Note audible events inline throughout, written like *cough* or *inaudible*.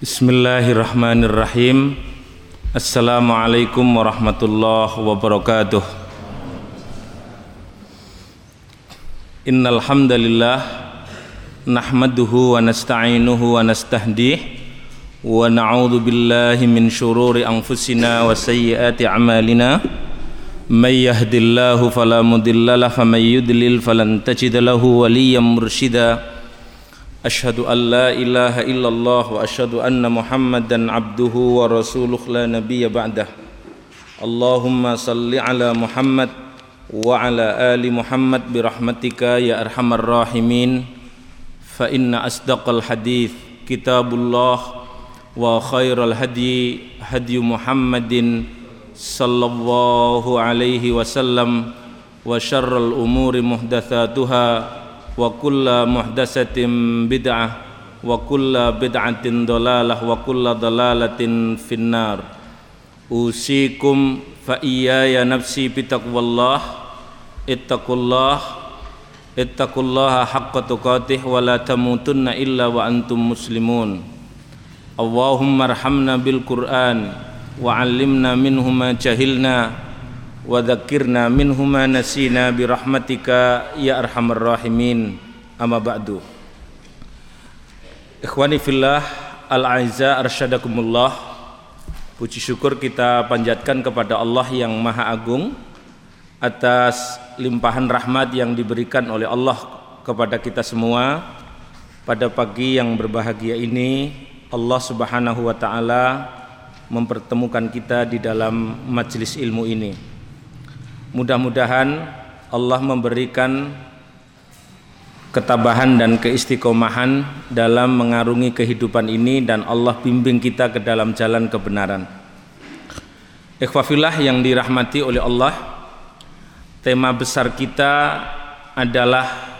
Bismillahirrahmanirrahim. Assalamualaikum warahmatullahi wabarakatuh. Innal hamdalillah nahmaduhu wa nasta'inuhu wa nastahdih wa na'udzu billahi min shururi anfusina wa sayyiati a'malina. May yahdillahu fala mudilla lahu wa may yudlil falan tajid lahu waliyyan mursyida Ashhadu an la ilaha illallah wa ashhadu anna Muhammadan abduhu wa rasuluh la nabiyya ba'dah Allahumma salli ala Muhammad وعلى آل محمد برحمتك يا أرحم الراحمين فإن أصدق الحديث كتاب الله وخير الهدي هدي محمد صلى الله عليه وسلم وشر الأمور محدثاتها وكل محدثة بدعة وكل بدعة ضلالة وكل ضلالة في النار. أوصيكم فإياي نفسي بتقوى الله. اتقوا الله اتقوا الله حق تقاته ولا تموتن إلا وأنتم مسلمون. اللهم ارحمنا بالقرآن وعلمنا منه ما جهلنا. Wa dhakkirna minhu ma nasina bi rahmatika ya arhamar rahimin. Amma ba'du. Ikhwani fillah al-aiza Puji syukur kita panjatkan kepada Allah yang Maha Agung atas limpahan rahmat yang diberikan oleh Allah kepada kita semua. Pada pagi yang berbahagia ini Allah Subhanahu wa taala mempertemukan kita di dalam majelis ilmu ini. Mudah-mudahan Allah memberikan ketabahan dan keistiqomahan dalam mengarungi kehidupan ini dan Allah bimbing kita ke dalam jalan kebenaran. Ikhwafillah yang dirahmati oleh Allah, Tema besar kita adalah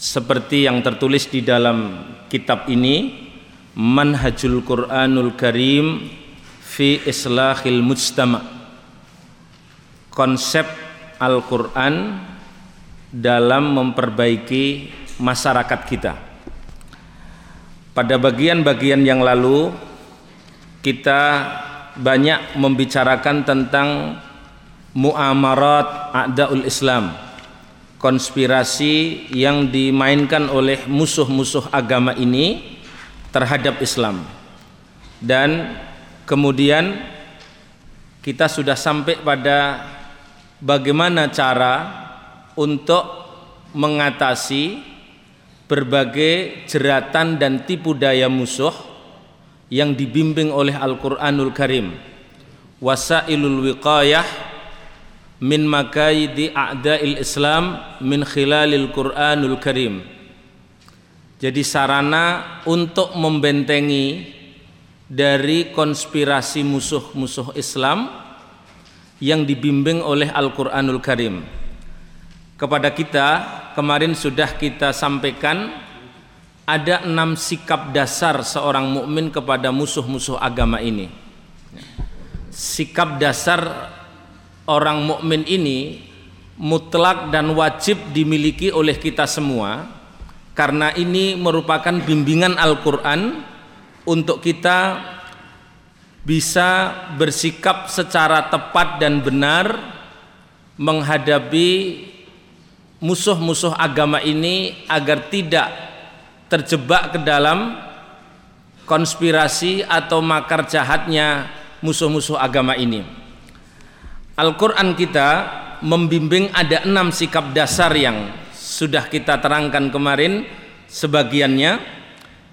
seperti yang tertulis di dalam kitab ini Manhajul Quranul Karim fi Islahil Mujtama. Konsep Al-Qur'an dalam memperbaiki masyarakat kita. Pada bagian-bagian yang lalu kita banyak membicarakan tentang muamarat a'daul Islam konspirasi yang dimainkan oleh musuh-musuh agama ini terhadap Islam dan kemudian kita sudah sampai pada bagaimana cara untuk mengatasi berbagai jeratan dan tipu daya musuh yang dibimbing oleh Al-Qur'anul Karim wasailul wiqayah min makaidi a'da'il Islam min khilalil Qur'anul Karim. Jadi sarana untuk membentengi dari konspirasi musuh-musuh Islam yang dibimbing oleh Al-Qur'anul Karim. Kepada kita kemarin sudah kita sampaikan ada enam sikap dasar seorang mukmin kepada musuh-musuh agama ini. Sikap dasar orang mukmin ini mutlak dan wajib dimiliki oleh kita semua karena ini merupakan bimbingan Al-Qur'an untuk kita bisa bersikap secara tepat dan benar menghadapi musuh-musuh agama ini agar tidak terjebak ke dalam konspirasi atau makar jahatnya musuh-musuh agama ini. Al-Quran kita membimbing ada enam sikap dasar yang sudah kita terangkan kemarin sebagiannya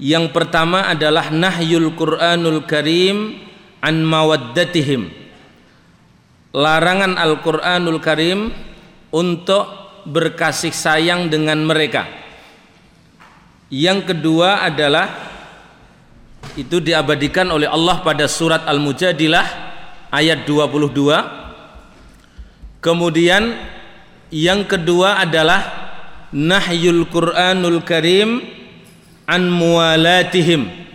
yang pertama adalah nahyul Quranul Karim an mawaddatihim. Larangan Al-Quranul Karim untuk berkasih sayang dengan mereka. Yang kedua adalah itu diabadikan oleh Allah pada surat Al-Mujadilah ayat 22 Kemudian yang kedua adalah nahyul Qur'anul Karim an muwalatihim.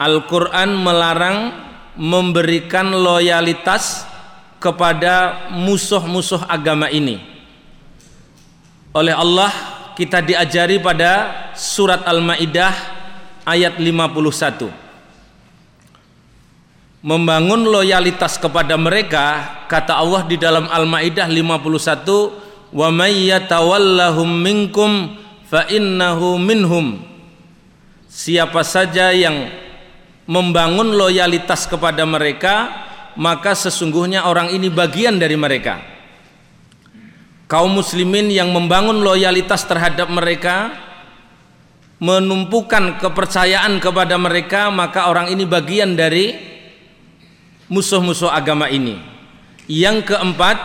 Al-Qur'an melarang memberikan loyalitas kepada musuh-musuh agama ini. Oleh Allah kita diajari pada surat Al-Maidah ayat 51 membangun loyalitas kepada mereka kata Allah di dalam Al-Maidah 51 wa may yatawallahum minkum fa innahu minhum siapa saja yang membangun loyalitas kepada mereka maka sesungguhnya orang ini bagian dari mereka kaum muslimin yang membangun loyalitas terhadap mereka menumpukan kepercayaan kepada mereka maka orang ini bagian dari musuh-musuh agama ini. Yang keempat,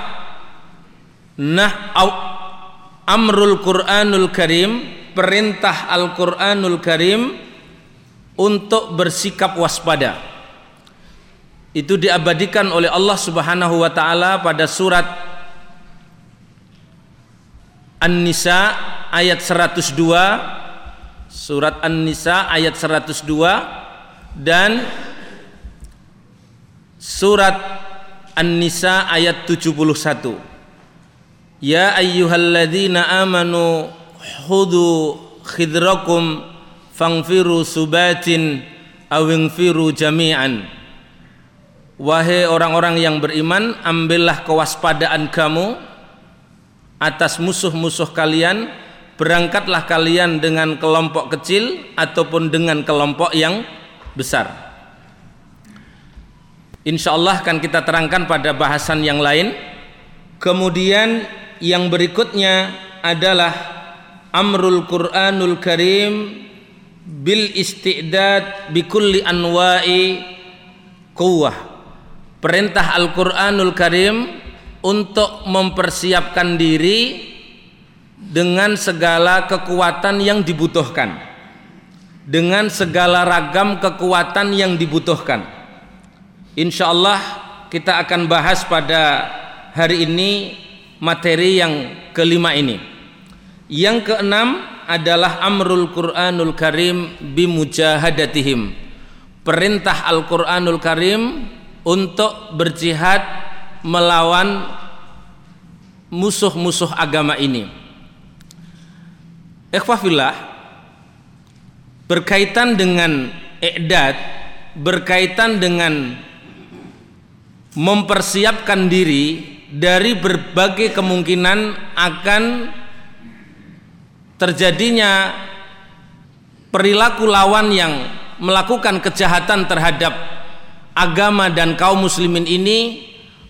nah amrul Qur'anul Karim, perintah Al-Qur'anul Karim untuk bersikap waspada. Itu diabadikan oleh Allah Subhanahu wa taala pada surat An-Nisa ayat 102 surat An-Nisa ayat 102 dan Surat An-Nisa ayat 71. Ya ayyuhalladzina amanu hudu khidrakum fangfiru subatin awingfiru jami'an. Wahai orang-orang yang beriman, ambillah kewaspadaan kamu atas musuh-musuh kalian, berangkatlah kalian dengan kelompok kecil ataupun dengan kelompok yang besar. Insya Allah akan kita terangkan pada bahasan yang lain. Kemudian yang berikutnya adalah amrul Quranul Karim bil istidad bikulli anwa'i quwwah. Perintah Al-Qur'anul Karim untuk mempersiapkan diri dengan segala kekuatan yang dibutuhkan. Dengan segala ragam kekuatan yang dibutuhkan Insya Allah kita akan bahas pada hari ini materi yang kelima ini. Yang keenam adalah amrul Quranul Karim bimujahadatihim. Perintah Al-Quranul Karim untuk berjihad melawan musuh-musuh agama ini. Ikhwafillah berkaitan dengan i'dad berkaitan dengan mempersiapkan diri dari berbagai kemungkinan akan terjadinya perilaku lawan yang melakukan kejahatan terhadap agama dan kaum muslimin ini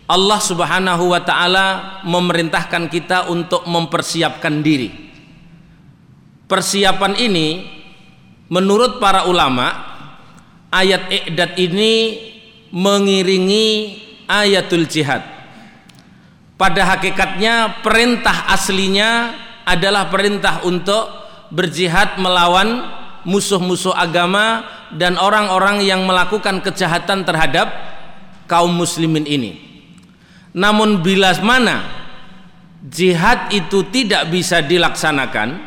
Allah Subhanahu wa taala memerintahkan kita untuk mempersiapkan diri. Persiapan ini menurut para ulama ayat i'dad ini mengiringi ayatul jihad. Pada hakikatnya perintah aslinya adalah perintah untuk berjihad melawan musuh-musuh agama dan orang-orang yang melakukan kejahatan terhadap kaum muslimin ini. Namun bila mana jihad itu tidak bisa dilaksanakan,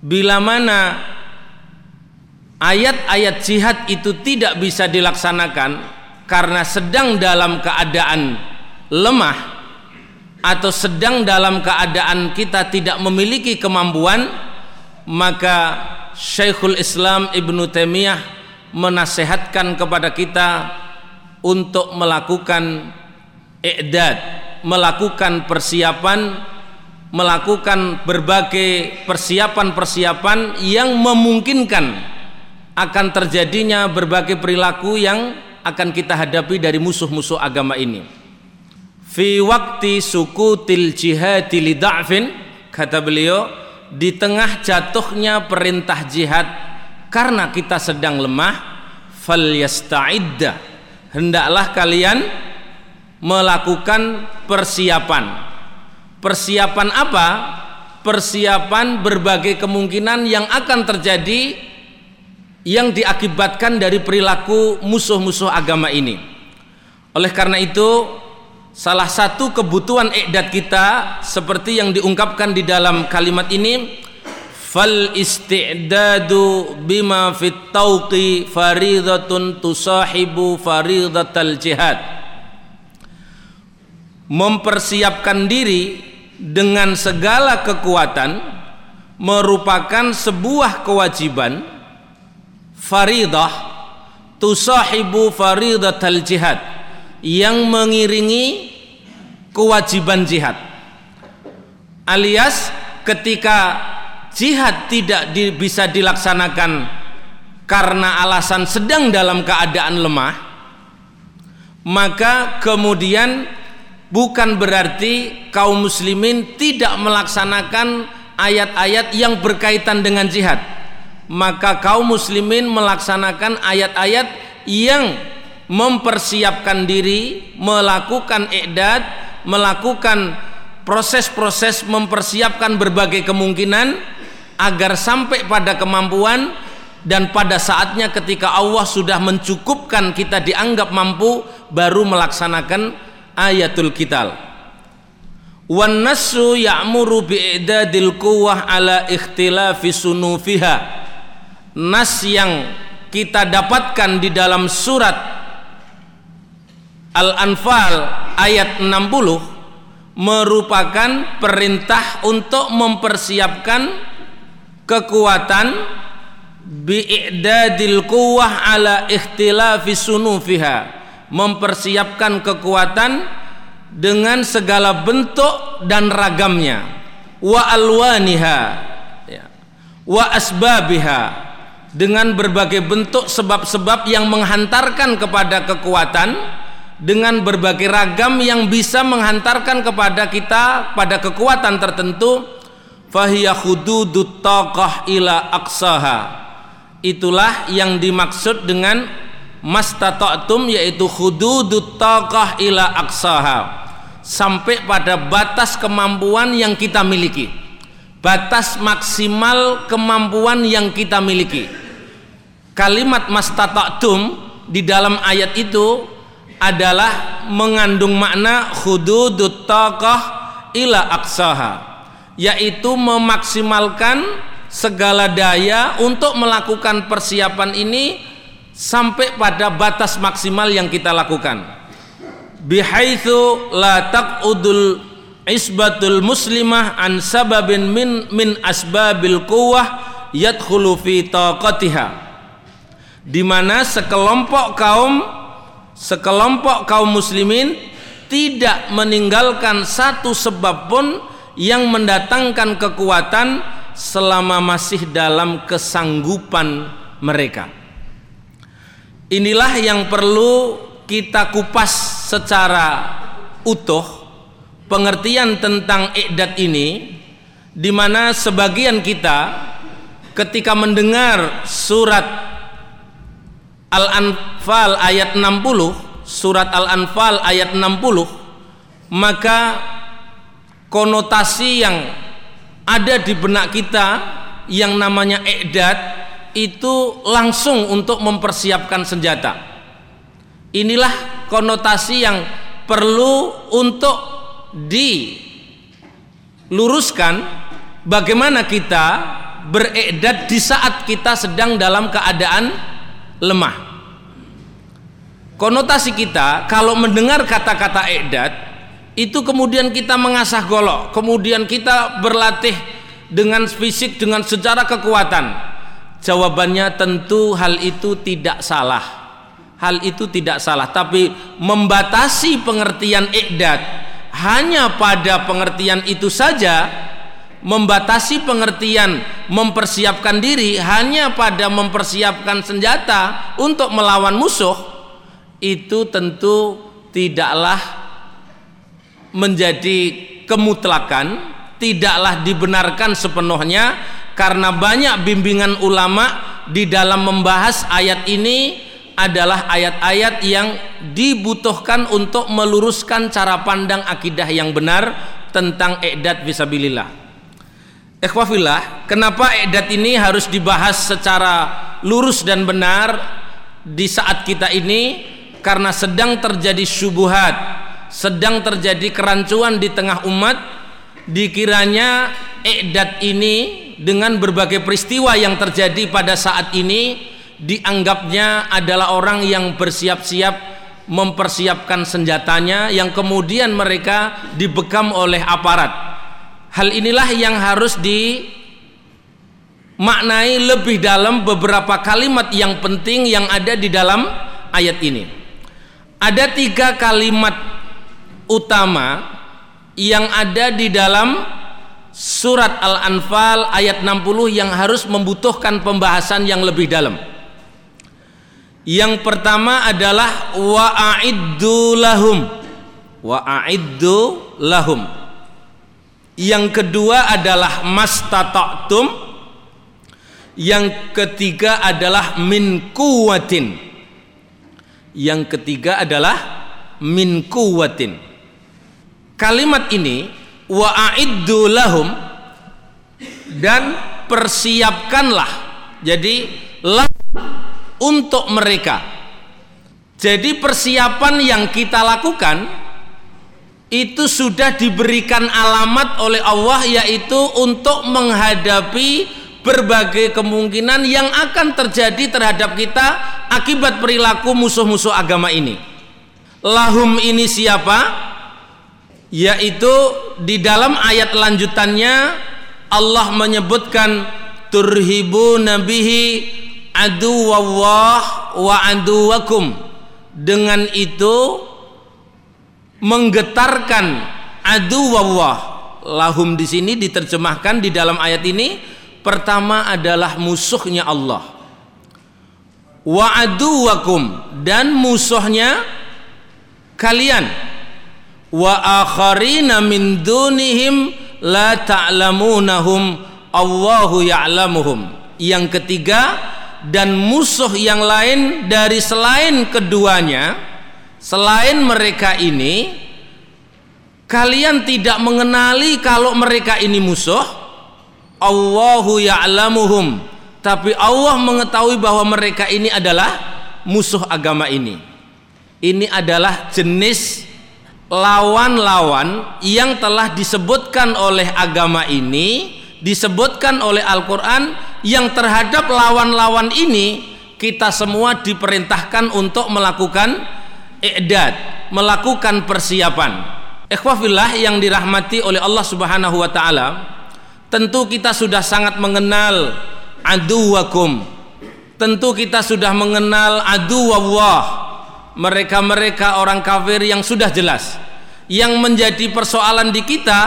bila mana ayat-ayat jihad itu tidak bisa dilaksanakan karena sedang dalam keadaan lemah atau sedang dalam keadaan kita tidak memiliki kemampuan maka Syekhul Islam Ibnu Taimiyah menasehatkan kepada kita untuk melakukan i'dad, melakukan persiapan, melakukan berbagai persiapan-persiapan yang memungkinkan akan terjadinya berbagai perilaku yang akan kita hadapi dari musuh-musuh agama ini. Fi waktu sukutil jihadi lida'fin kata beliau di tengah jatuhnya perintah jihad karena kita sedang lemah fal yasta'idda hendaklah kalian melakukan persiapan persiapan apa persiapan berbagai kemungkinan yang akan terjadi yang diakibatkan dari perilaku musuh-musuh agama ini. Oleh karena itu, salah satu kebutuhan iqdat kita seperti yang diungkapkan di dalam kalimat ini, fal isti'dadu bima fit tauqi faridatun tusahibu faridatal jihad. Mempersiapkan diri dengan segala kekuatan merupakan sebuah kewajiban faridah tusahibu faridatal jihad yang mengiringi kewajiban jihad. Alias ketika jihad tidak di, bisa dilaksanakan karena alasan sedang dalam keadaan lemah maka kemudian bukan berarti kaum muslimin tidak melaksanakan ayat-ayat yang berkaitan dengan jihad. Maka kaum muslimin melaksanakan ayat-ayat yang mempersiapkan diri melakukan iqdad melakukan proses-proses mempersiapkan berbagai kemungkinan agar sampai pada kemampuan dan pada saatnya ketika Allah sudah mencukupkan kita dianggap mampu baru melaksanakan ayatul kital wan nasu ya'muru bi'idadil quwwah ala ikhtilafi sunufiha. Nas yang kita dapatkan di dalam surat Al-Anfal ayat 60 merupakan perintah untuk mempersiapkan kekuatan bi'idadil quwwah ala ikhtilafi sunufiha mempersiapkan kekuatan dengan segala bentuk dan ragamnya wa alwaniha ya, wa asbabiha dengan berbagai bentuk sebab-sebab yang menghantarkan kepada kekuatan dengan berbagai ragam yang bisa menghantarkan kepada kita pada kekuatan tertentu fahiya hududut taqah ila itulah yang dimaksud dengan mastata'tum yaitu hududut taqah ila aqsaha. Sampai pada batas kemampuan yang kita miliki. Batas maksimal kemampuan yang kita miliki. Kalimat mastata'tum di dalam ayat itu adalah mengandung makna hududut taqah ila aksaha yaitu memaksimalkan segala daya untuk melakukan persiapan ini sampai pada batas maksimal yang kita lakukan. Bihaitsu la taqudul isbatul muslimah an sababin min min asbabil quwwah yadkhulu fi taqatiha di mana sekelompok kaum sekelompok kaum muslimin tidak meninggalkan satu sebab pun yang mendatangkan kekuatan selama masih dalam kesanggupan mereka. Inilah yang perlu kita kupas secara utuh pengertian tentang ikdat ini di mana sebagian kita ketika mendengar surat Al-Anfal ayat 60 surat Al-Anfal ayat 60 maka konotasi yang ada di benak kita yang namanya i'dad itu langsung untuk mempersiapkan senjata. Inilah konotasi yang perlu untuk diluruskan bagaimana kita beredat di saat kita sedang dalam keadaan lemah. Konotasi kita kalau mendengar kata-kata edat itu kemudian kita mengasah golok kemudian kita berlatih dengan fisik dengan secara kekuatan. Jawabannya tentu hal itu tidak salah. Hal itu tidak salah. Tapi membatasi pengertian iqdat hanya pada pengertian itu saja membatasi pengertian mempersiapkan diri hanya pada mempersiapkan senjata untuk melawan musuh itu tentu tidaklah menjadi kemutlakan tidaklah dibenarkan sepenuhnya karena banyak bimbingan ulama di dalam membahas ayat ini adalah ayat-ayat yang dibutuhkan untuk meluruskan cara pandang akidah yang benar tentang i'dad fisabilillah. Ikhwafillah, kenapa i'dad ini harus dibahas secara lurus dan benar di saat kita ini? Karena sedang terjadi syubuhat sedang terjadi kerancuan di tengah umat dikiranya ikdat ini dengan berbagai peristiwa yang terjadi pada saat ini dianggapnya adalah orang yang bersiap-siap mempersiapkan senjatanya yang kemudian mereka dibekam oleh aparat hal inilah yang harus di maknai lebih dalam beberapa kalimat yang penting yang ada di dalam ayat ini. Ada tiga kalimat utama yang ada di dalam surat Al-Anfal ayat 60 yang harus membutuhkan pembahasan yang lebih dalam. Yang pertama adalah wa'iddu lahum. Wa'iddu lahum. Yang kedua adalah mastata'tum. Yang ketiga adalah min kuwatin yang ketiga adalah min kuwatin kalimat ini wa lahum dan persiapkanlah. Jadi lah untuk mereka. Jadi persiapan yang kita lakukan itu sudah diberikan alamat oleh Allah yaitu untuk menghadapi berbagai kemungkinan yang akan terjadi terhadap kita akibat perilaku musuh-musuh agama ini. Lahum ini siapa? Yaitu di dalam ayat lanjutannya Allah menyebutkan turhibu nabihi aduwallah wa aduwakum. Dengan itu menggetarkan aduwallah. Lahum di sini diterjemahkan di dalam ayat ini Pertama adalah musuhnya Allah. Wa aduwakum dan musuhnya kalian. Wa akharina min dunihim la ta'lamunahum Allahu ya'lamuhum. Yang ketiga dan musuh yang lain dari selain keduanya selain mereka ini kalian tidak mengenali kalau mereka ini musuh? Allahu ya'lamuhum. Tapi Allah mengetahui bahwa mereka ini adalah musuh agama ini. Ini adalah jenis lawan-lawan yang telah disebutkan oleh agama ini disebutkan oleh Al-Quran yang terhadap lawan-lawan ini kita semua diperintahkan untuk melakukan i'dad melakukan persiapan. Ikhwafillah yang dirahmati oleh Allah subhanahu wa ta'ala tentu kita sudah sangat mengenal aduwakum. Tentu kita sudah mengenal aduwallah. Mereka-mereka orang kafir yang sudah jelas. Yang menjadi persoalan di kita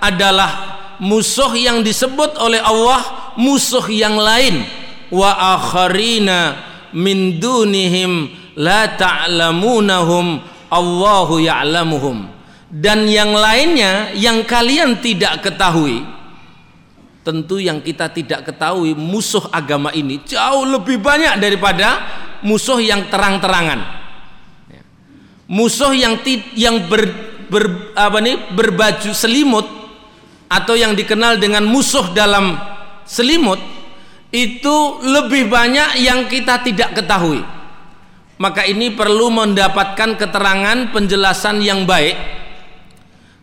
adalah musuh yang disebut oleh Allah musuh yang lain. Wa akharina min dunihim la ta'lamunahum Allahu ya'lamuhum. Dan yang lainnya yang kalian tidak ketahui tentu yang kita tidak ketahui musuh agama ini jauh lebih banyak daripada musuh yang terang-terangan. Ya. musuh yang yang ber, ber, apa nih berbaju selimut atau yang dikenal dengan musuh dalam selimut itu lebih banyak yang kita tidak ketahui maka ini perlu mendapatkan keterangan penjelasan yang baik.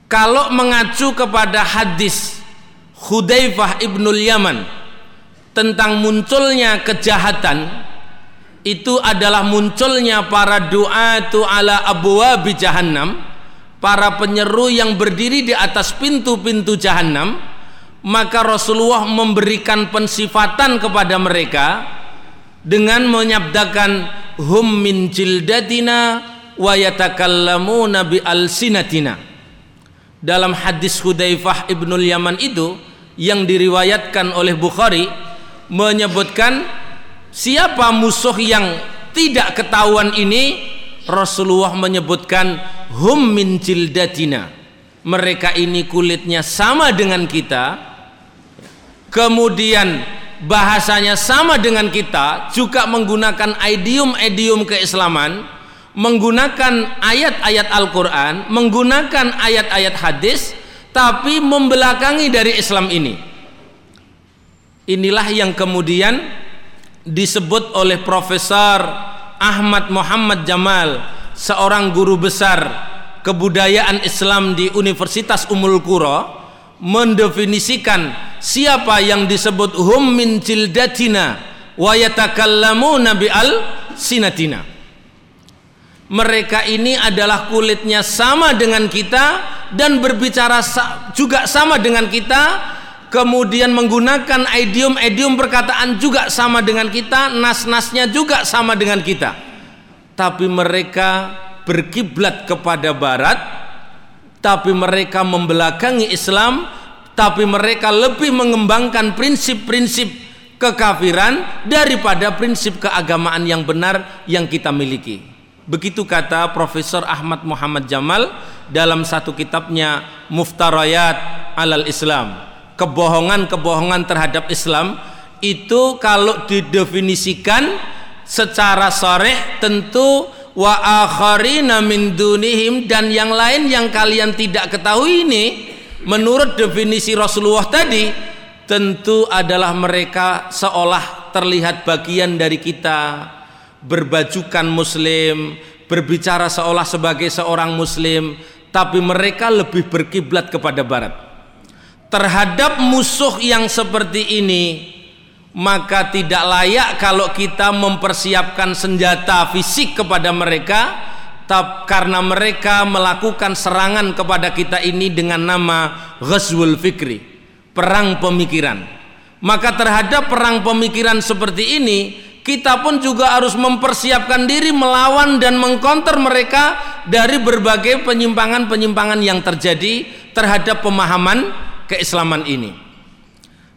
Kalau mengacu kepada hadis Hudzaifah ibnul Yaman tentang munculnya kejahatan itu adalah munculnya para duatu ala abwabi jahannam para penyeru yang berdiri di atas pintu-pintu jahannam maka Rasulullah memberikan pensifatan kepada mereka dengan menyabdakan hum min jildatina wa yatakallamuna bi alsinatina. Dalam hadis Hudzaifah ibnul Yaman itu yang diriwayatkan oleh Bukhari menyebutkan siapa musuh yang tidak ketahuan ini? Rasulullah menyebutkan hum min jildatina mereka ini kulitnya sama dengan kita. Kemudian bahasanya sama dengan kita juga menggunakan idiom-idiom keislaman menggunakan ayat-ayat Al-Quran menggunakan ayat-ayat hadis tapi membelakangi dari Islam ini. Inilah yang kemudian disebut oleh Profesor Ahmad Muhammad Jamal, seorang guru besar kebudayaan Islam di Universitas Umul Qura, mendefinisikan siapa yang disebut hum min jildatina wa yatakallamuna bi al sinatina. Mereka ini adalah kulitnya sama dengan kita dan berbicara juga sama dengan kita kemudian menggunakan idiom-idiom perkataan juga sama dengan kita, nas-nasnya juga sama dengan kita. Tapi mereka berkiblat kepada barat, tapi mereka membelakangi Islam, tapi mereka lebih mengembangkan prinsip-prinsip kekafiran daripada prinsip keagamaan yang benar yang kita miliki. Begitu kata Profesor Ahmad Muhammad Jamal dalam satu kitabnya Muftarayat alal Islam. Kebohongan-kebohongan terhadap Islam itu kalau didefinisikan secara soreh tentu wa akharina min dunihim dan yang lain yang kalian tidak ketahui ini menurut definisi Rasulullah tadi tentu adalah mereka seolah terlihat bagian dari kita berbajukan muslim, berbicara seolah sebagai seorang muslim, tapi mereka lebih berkiblat kepada barat. Terhadap musuh yang seperti ini, maka tidak layak kalau kita mempersiapkan senjata fisik kepada mereka karena mereka melakukan serangan kepada kita ini dengan nama Ghazwul Fikri, perang pemikiran. Maka terhadap perang pemikiran seperti ini, kita pun juga harus mempersiapkan diri melawan dan mengkonter mereka dari berbagai penyimpangan-penyimpangan yang terjadi terhadap pemahaman keislaman ini.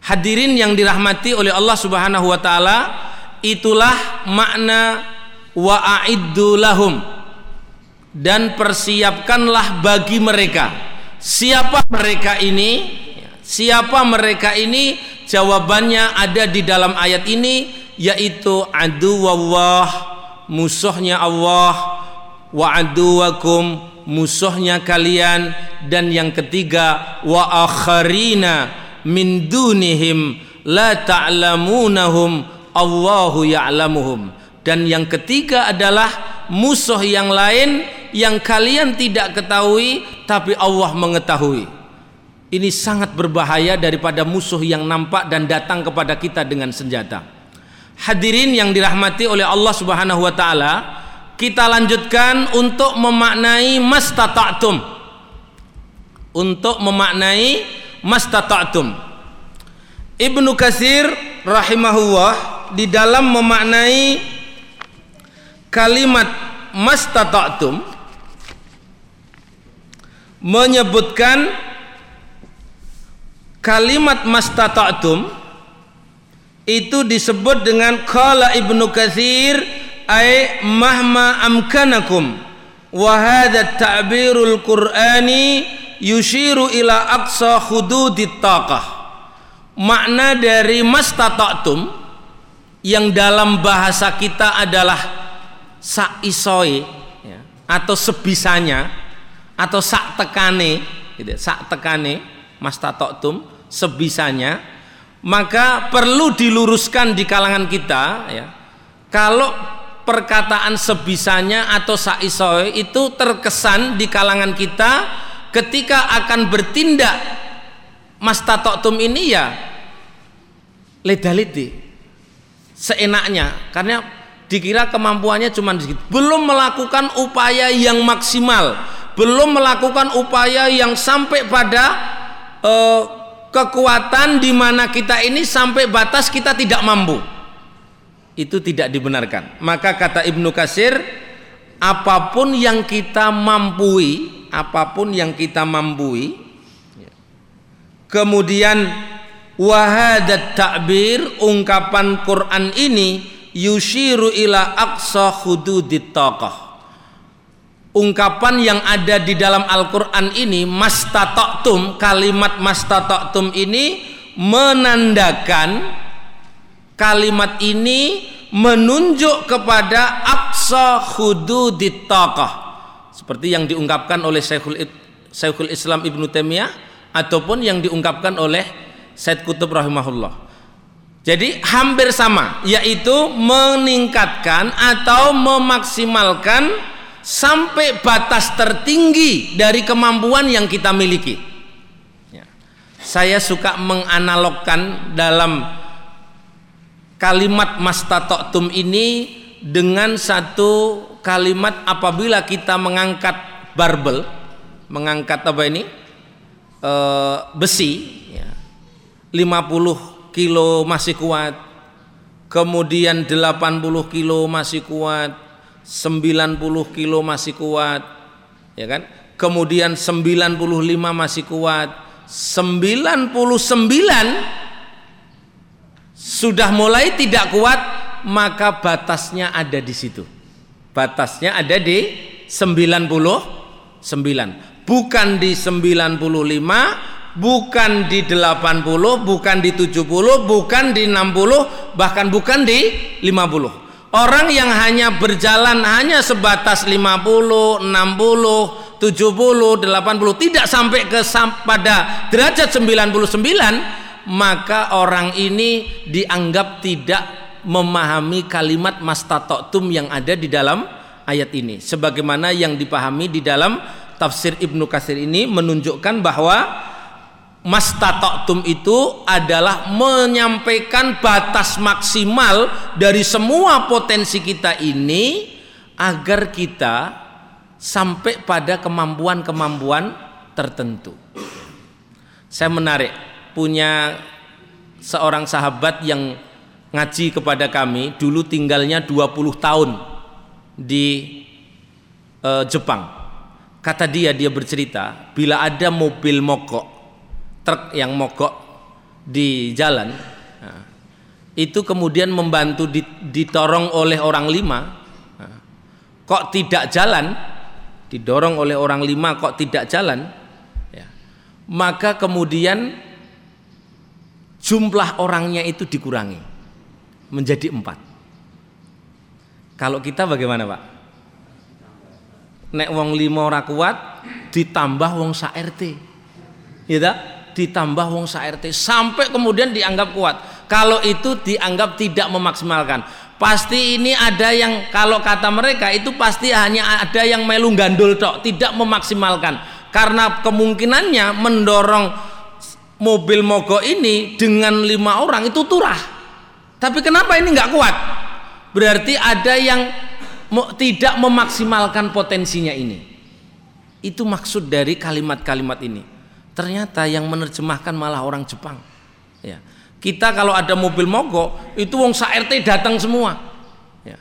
Hadirin yang dirahmati oleh Allah Subhanahu wa taala, itulah makna wa lahum dan persiapkanlah bagi mereka. Siapa mereka ini? Siapa mereka ini? Jawabannya ada di dalam ayat ini yaitu aduwallah musuhnya Allah wa aduwakum musuhnya kalian dan yang ketiga wa akharina min dunihim la ta'lamunahum Allahu ya'lamuhum dan yang ketiga adalah musuh yang lain yang kalian tidak ketahui tapi Allah mengetahui ini sangat berbahaya daripada musuh yang nampak dan datang kepada kita dengan senjata Hadirin yang dirahmati oleh Allah Subhanahu wa taala, kita lanjutkan untuk memaknai mastata'tum. Untuk memaknai mastata'tum. Ibnu Katsir rahimahullah di dalam memaknai kalimat mastata'tum menyebutkan kalimat mastata'tum itu disebut dengan qala Ibnu Katsir ay mahma amkanakum wa hadha ta'birul qur'ani yushiru ila aqsa hududit taqah. Makna dari mastata'tum yang dalam bahasa kita adalah saisoi ya, atau sebisanya atau sak tekane gitu, sak tekane mastata'tum sebisanya maka perlu diluruskan di kalangan kita ya. Kalau perkataan sebisanya atau saisoi itu terkesan di kalangan kita ketika akan bertindak mastatoktum ini ya ledaliti seenaknya. Karena dikira kemampuannya cuma sedikit belum melakukan upaya yang maksimal belum melakukan upaya yang sampai pada uh, kekuatan di mana kita ini sampai batas kita tidak mampu. Itu tidak dibenarkan. Maka kata Ibnu Kasir, apa pun yang kita mampui, apa pun yang kita mampui, kemudian wahadat takbir ungkapan Quran ini yushiru ila aqsa hududit taqah ungkapan yang ada di dalam Al-Quran ini mastatoktum kalimat mastatoktum ini menandakan kalimat ini menunjuk kepada aksa hududit taqah seperti yang diungkapkan oleh Syekhul, Syekhul Islam Ibnu Taimiyah ataupun yang diungkapkan oleh Said Kutub rahimahullah. Jadi hampir sama yaitu meningkatkan atau memaksimalkan sampai batas tertinggi dari kemampuan yang kita miliki. Ya. Saya suka menganalogkan dalam kalimat mastatoktum ini dengan satu kalimat apabila kita mengangkat barbel, mengangkat apa ini e, besi, ya. 50 kilo masih kuat kemudian 80 kilo masih kuat 90 kilo masih kuat ya kan? Kemudian 95 masih kuat 99 sudah mulai tidak kuat maka batasnya ada di situ. Batasnya ada di 99 bukan di 95 bukan di 80 bukan di 70 bukan di 60 bahkan bukan di 50 orang yang hanya berjalan hanya sebatas 50 60 70 80 tidak sampai ke pada derajat 99 maka orang ini dianggap tidak memahami kalimat mastatotum yang ada di dalam ayat ini. Sebagaimana yang dipahami di dalam tafsir Ibnu Katsir ini menunjukkan bahwa mastatotum itu adalah menyampaikan batas maksimal dari semua potensi kita ini agar kita sampai pada kemampuan-kemampuan tertentu. Saya menarik punya seorang sahabat yang ngaji kepada kami dulu tinggalnya 20 tahun di uh, Jepang. Kata dia dia bercerita, bila ada mobil mogok, truk yang mogok di jalan, nah, itu kemudian membantu ditorong oleh orang lima, nah, kok tidak jalan, didorong oleh orang lima kok tidak jalan, ya, maka kemudian jumlah orangnya itu dikurangi menjadi empat. Kalau kita bagaimana Pak? Nek wong lima ora kuat ditambah wong sa RT. Ya tak? Ditambah wong sa RT sampai kemudian dianggap kuat. Kalau itu dianggap tidak memaksimalkan. Pasti ini ada yang kalau kata mereka itu pasti hanya ada yang melu gandul tok, tidak memaksimalkan. Karena kemungkinannya mendorong mobil mogok ini dengan lima orang itu turah. Tapi kenapa ini nggak kuat? berarti ada yang tidak memaksimalkan potensinya ini itu maksud dari kalimat-kalimat ini ternyata yang menerjemahkan malah orang Jepang. Ya. Kita kalau ada mobil mogok itu wong RT datang semua. Ya.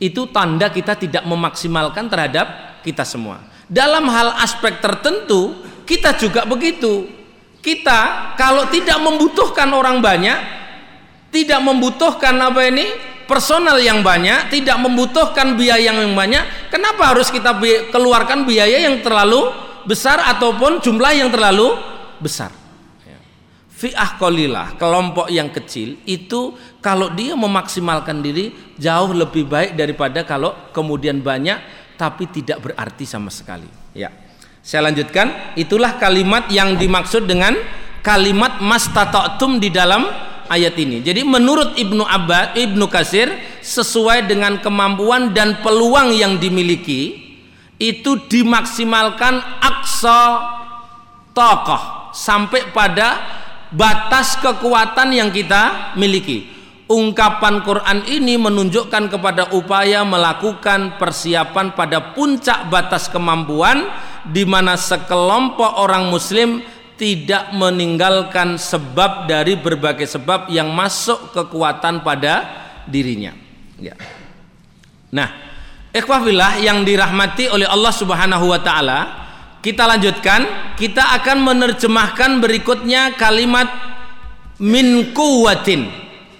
itu tanda kita tidak memaksimalkan terhadap kita semua. Dalam hal aspek tertentu kita juga begitu. Kita kalau tidak membutuhkan orang banyak tidak membutuhkan apa ini personal yang banyak, tidak membutuhkan biaya yang banyak, kenapa harus kita keluarkan biaya yang terlalu besar ataupun jumlah yang terlalu besar? Ya. Fi'ah kolilah, kelompok yang kecil itu kalau dia memaksimalkan diri jauh lebih baik daripada kalau kemudian banyak tapi tidak berarti sama sekali. Ya. Saya lanjutkan, itulah kalimat yang dimaksud dengan kalimat mastata'tum di dalam ayat ini. Jadi menurut Ibnu Abbas, Ibnu Kasir sesuai dengan kemampuan dan peluang yang dimiliki itu dimaksimalkan aksa tokoh sampai pada batas kekuatan yang kita miliki. Ungkapan Quran ini menunjukkan kepada upaya melakukan persiapan pada puncak batas kemampuan di mana sekelompok orang muslim tidak meninggalkan sebab dari berbagai sebab yang masuk kekuatan pada dirinya. Ya. Nah, ikhwahillah yang dirahmati oleh Allah Subhanahu wa taala, kita lanjutkan, kita akan menerjemahkan berikutnya kalimat min kuwatin.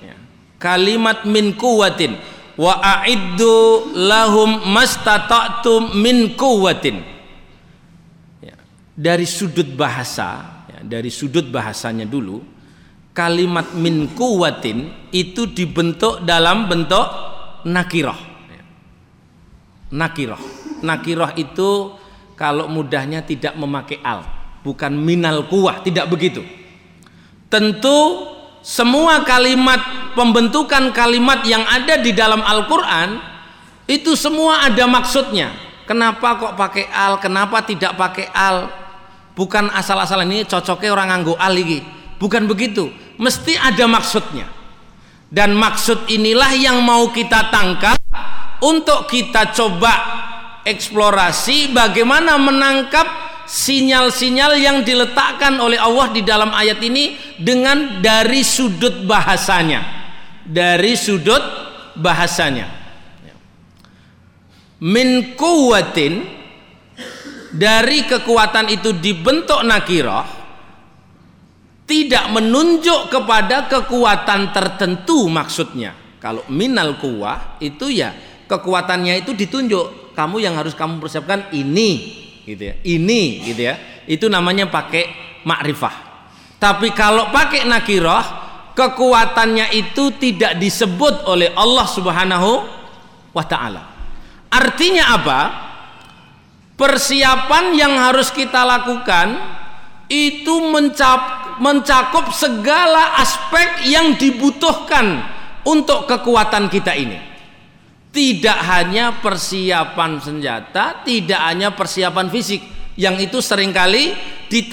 Ya. Kalimat min kuwatin wa a'iddu lahum mastata'tum min kuwatin dari sudut bahasa ya, dari sudut bahasanya dulu kalimat min kuwatin itu dibentuk dalam bentuk nakiroh ya. Nakiroh nakiroh itu kalau mudahnya tidak memakai al bukan minal kuwah tidak begitu. Tentu semua kalimat pembentukan kalimat yang ada di dalam Al-Quran itu semua ada maksudnya. Kenapa kok pakai al kenapa tidak pakai al? Bukan asal-asalan ini cocoknya orang nganggo aligi bukan begitu. Mesti ada maksudnya. Dan maksud inilah yang mau kita tangkap untuk kita coba eksplorasi bagaimana menangkap sinyal-sinyal yang diletakkan oleh Allah di dalam ayat ini dengan dari sudut bahasanya. Dari sudut bahasanya. Min kuwatin dari kekuatan itu dibentuk nakirah tidak menunjuk kepada kekuatan tertentu maksudnya. Kalau minal kuwah itu ya kekuatannya itu ditunjuk. Kamu yang harus kamu persiapkan ini gitu ya. Ini gitu ya. Itu namanya pakai makrifah. Tapi kalau pakai nakirah kekuatannya itu tidak disebut oleh Allah Subhanahu wa taala. Artinya apa? Persiapan yang harus kita lakukan itu mencap, mencakup segala aspek yang dibutuhkan untuk kekuatan kita ini. Tidak hanya persiapan senjata, tidak hanya persiapan fisik, yang itu sering kali di,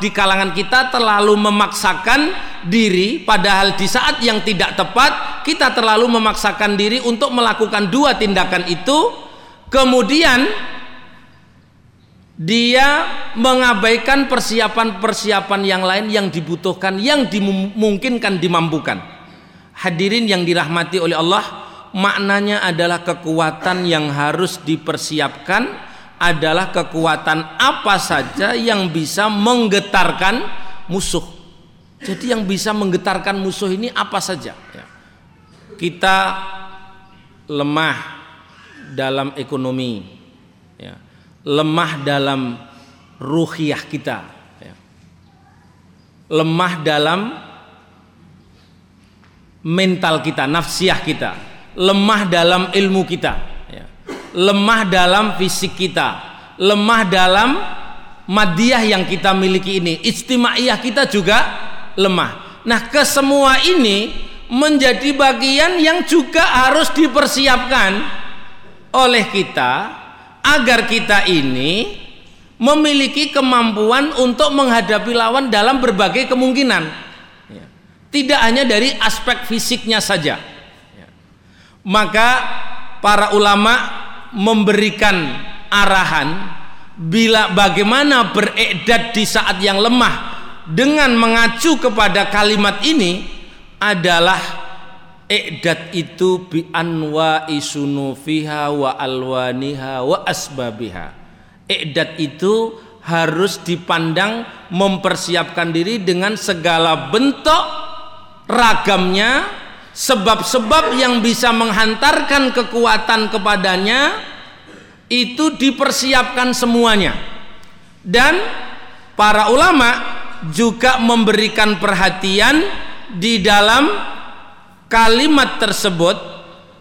di kalangan kita terlalu memaksakan diri, padahal di saat yang tidak tepat kita terlalu memaksakan diri untuk melakukan dua tindakan itu, kemudian dia mengabaikan persiapan-persiapan yang lain yang dibutuhkan, yang dimungkinkan dimampukan. Hadirin yang dirahmati oleh Allah, maknanya adalah kekuatan yang harus dipersiapkan adalah kekuatan apa saja yang bisa menggetarkan musuh. Jadi yang bisa menggetarkan musuh ini apa saja? Ya. Kita lemah dalam ekonomi, ya lemah dalam ruhiyah kita ya. lemah dalam mental kita nafsiyah kita lemah dalam ilmu kita ya. lemah dalam fisik kita lemah dalam madiah yang kita miliki ini istimaiyah kita juga lemah nah kesemua ini menjadi bagian yang juga harus dipersiapkan oleh kita agar kita ini memiliki kemampuan untuk menghadapi lawan dalam berbagai kemungkinan. Ya. Tidak hanya dari aspek fisiknya saja. Maka para ulama memberikan arahan bila bagaimana beredat di saat yang lemah dengan mengacu kepada kalimat ini adalah Iqdat itu bi anwa isunufiha wa alwaniha wa asbabiha. Iqdat itu harus dipandang mempersiapkan diri dengan segala bentuk ragamnya sebab-sebab yang bisa menghantarkan kekuatan kepadanya itu dipersiapkan semuanya dan para ulama juga memberikan perhatian di dalam Kalimat tersebut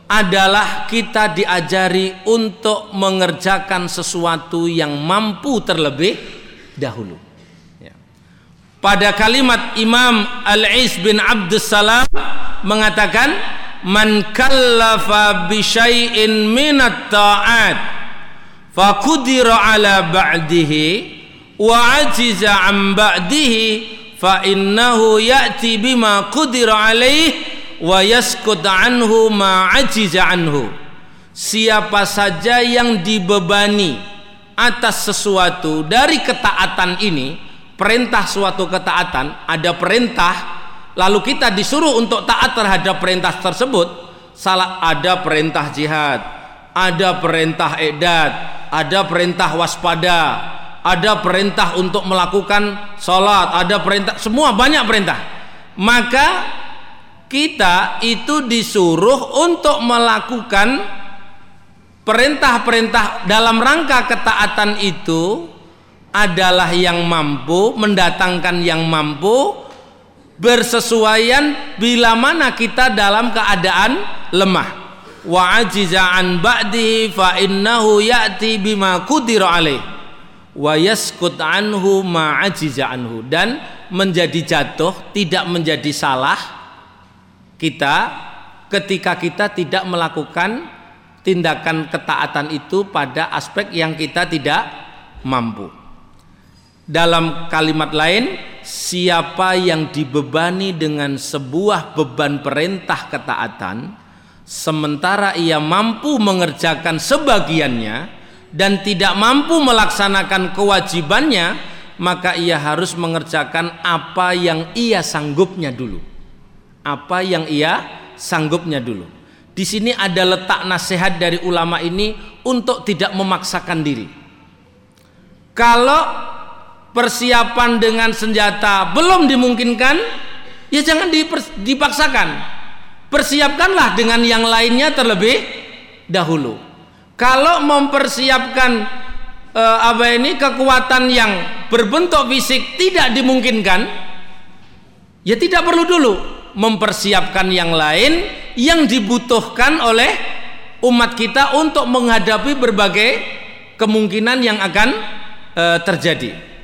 adalah kita diajari untuk mengerjakan sesuatu yang mampu terlebih dahulu. Ya. Pada kalimat Imam Al-Is bin Abdus Salam mengatakan man kallafa bi syai'in minat ta'at faqudira ala ba'dihi wa ajiza an ba'dihi fa innahu ya'ti bima qudira alaihi wa yaskut anhu ma anhu. Siapa saja yang dibebani atas sesuatu dari ketaatan ini perintah suatu ketaatan ada perintah lalu kita disuruh untuk taat terhadap perintah tersebut salah ada perintah jihad ada perintah edat ada perintah waspada ada perintah untuk melakukan sholat ada perintah semua banyak perintah. Maka kita itu disuruh untuk melakukan perintah-perintah dalam rangka ketaatan itu adalah yang mampu mendatangkan yang mampu bersesuaian bila mana kita dalam keadaan lemah. Wa ajiza an ba'di fa innahu ya'ti bima qudira alaih. Wa yaskut anhu ma ajiza anhu. Dan menjadi jatuh tidak menjadi salah kita ketika kita tidak melakukan tindakan ketaatan itu pada aspek yang kita tidak mampu. Dalam kalimat lain, siapa yang dibebani dengan sebuah beban perintah ketaatan, sementara ia mampu mengerjakan sebagiannya, dan tidak mampu melaksanakan kewajibannya maka ia harus mengerjakan apa yang ia sanggupnya dulu. Apa yang ia sanggupnya dulu. Di sini ada letak nasihat dari ulama ini untuk tidak memaksakan diri. Kalau persiapan dengan senjata belum dimungkinkan ya jangan dipaksakan persiapkanlah dengan yang lainnya terlebih dahulu kalau mempersiapkan uh, apa ini kekuatan yang berbentuk fisik tidak dimungkinkan, ya tidak perlu dulu mempersiapkan yang lain yang dibutuhkan oleh umat kita untuk menghadapi berbagai kemungkinan yang akan uh, terjadi.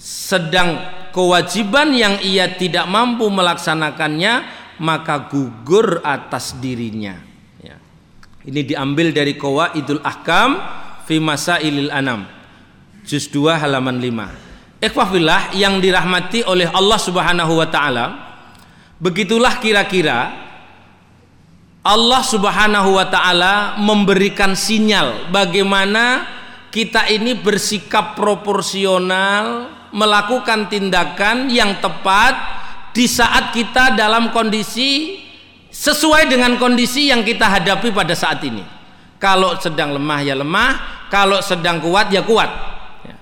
Sedang kewajiban yang ia tidak mampu melaksanakannya maka gugur atas dirinya. Ini diambil dari Qawaidul Ahkam fi Masailil Anam. Juz 2 halaman 5. Ikhwafillah yang dirahmati oleh Allah Subhanahu wa taala, begitulah kira-kira Allah Subhanahu wa taala memberikan sinyal bagaimana kita ini bersikap proporsional, melakukan tindakan yang tepat di saat kita dalam kondisi sesuai dengan kondisi yang kita hadapi pada saat ini. Kalau sedang lemah ya lemah, kalau sedang kuat ya kuat. Ya.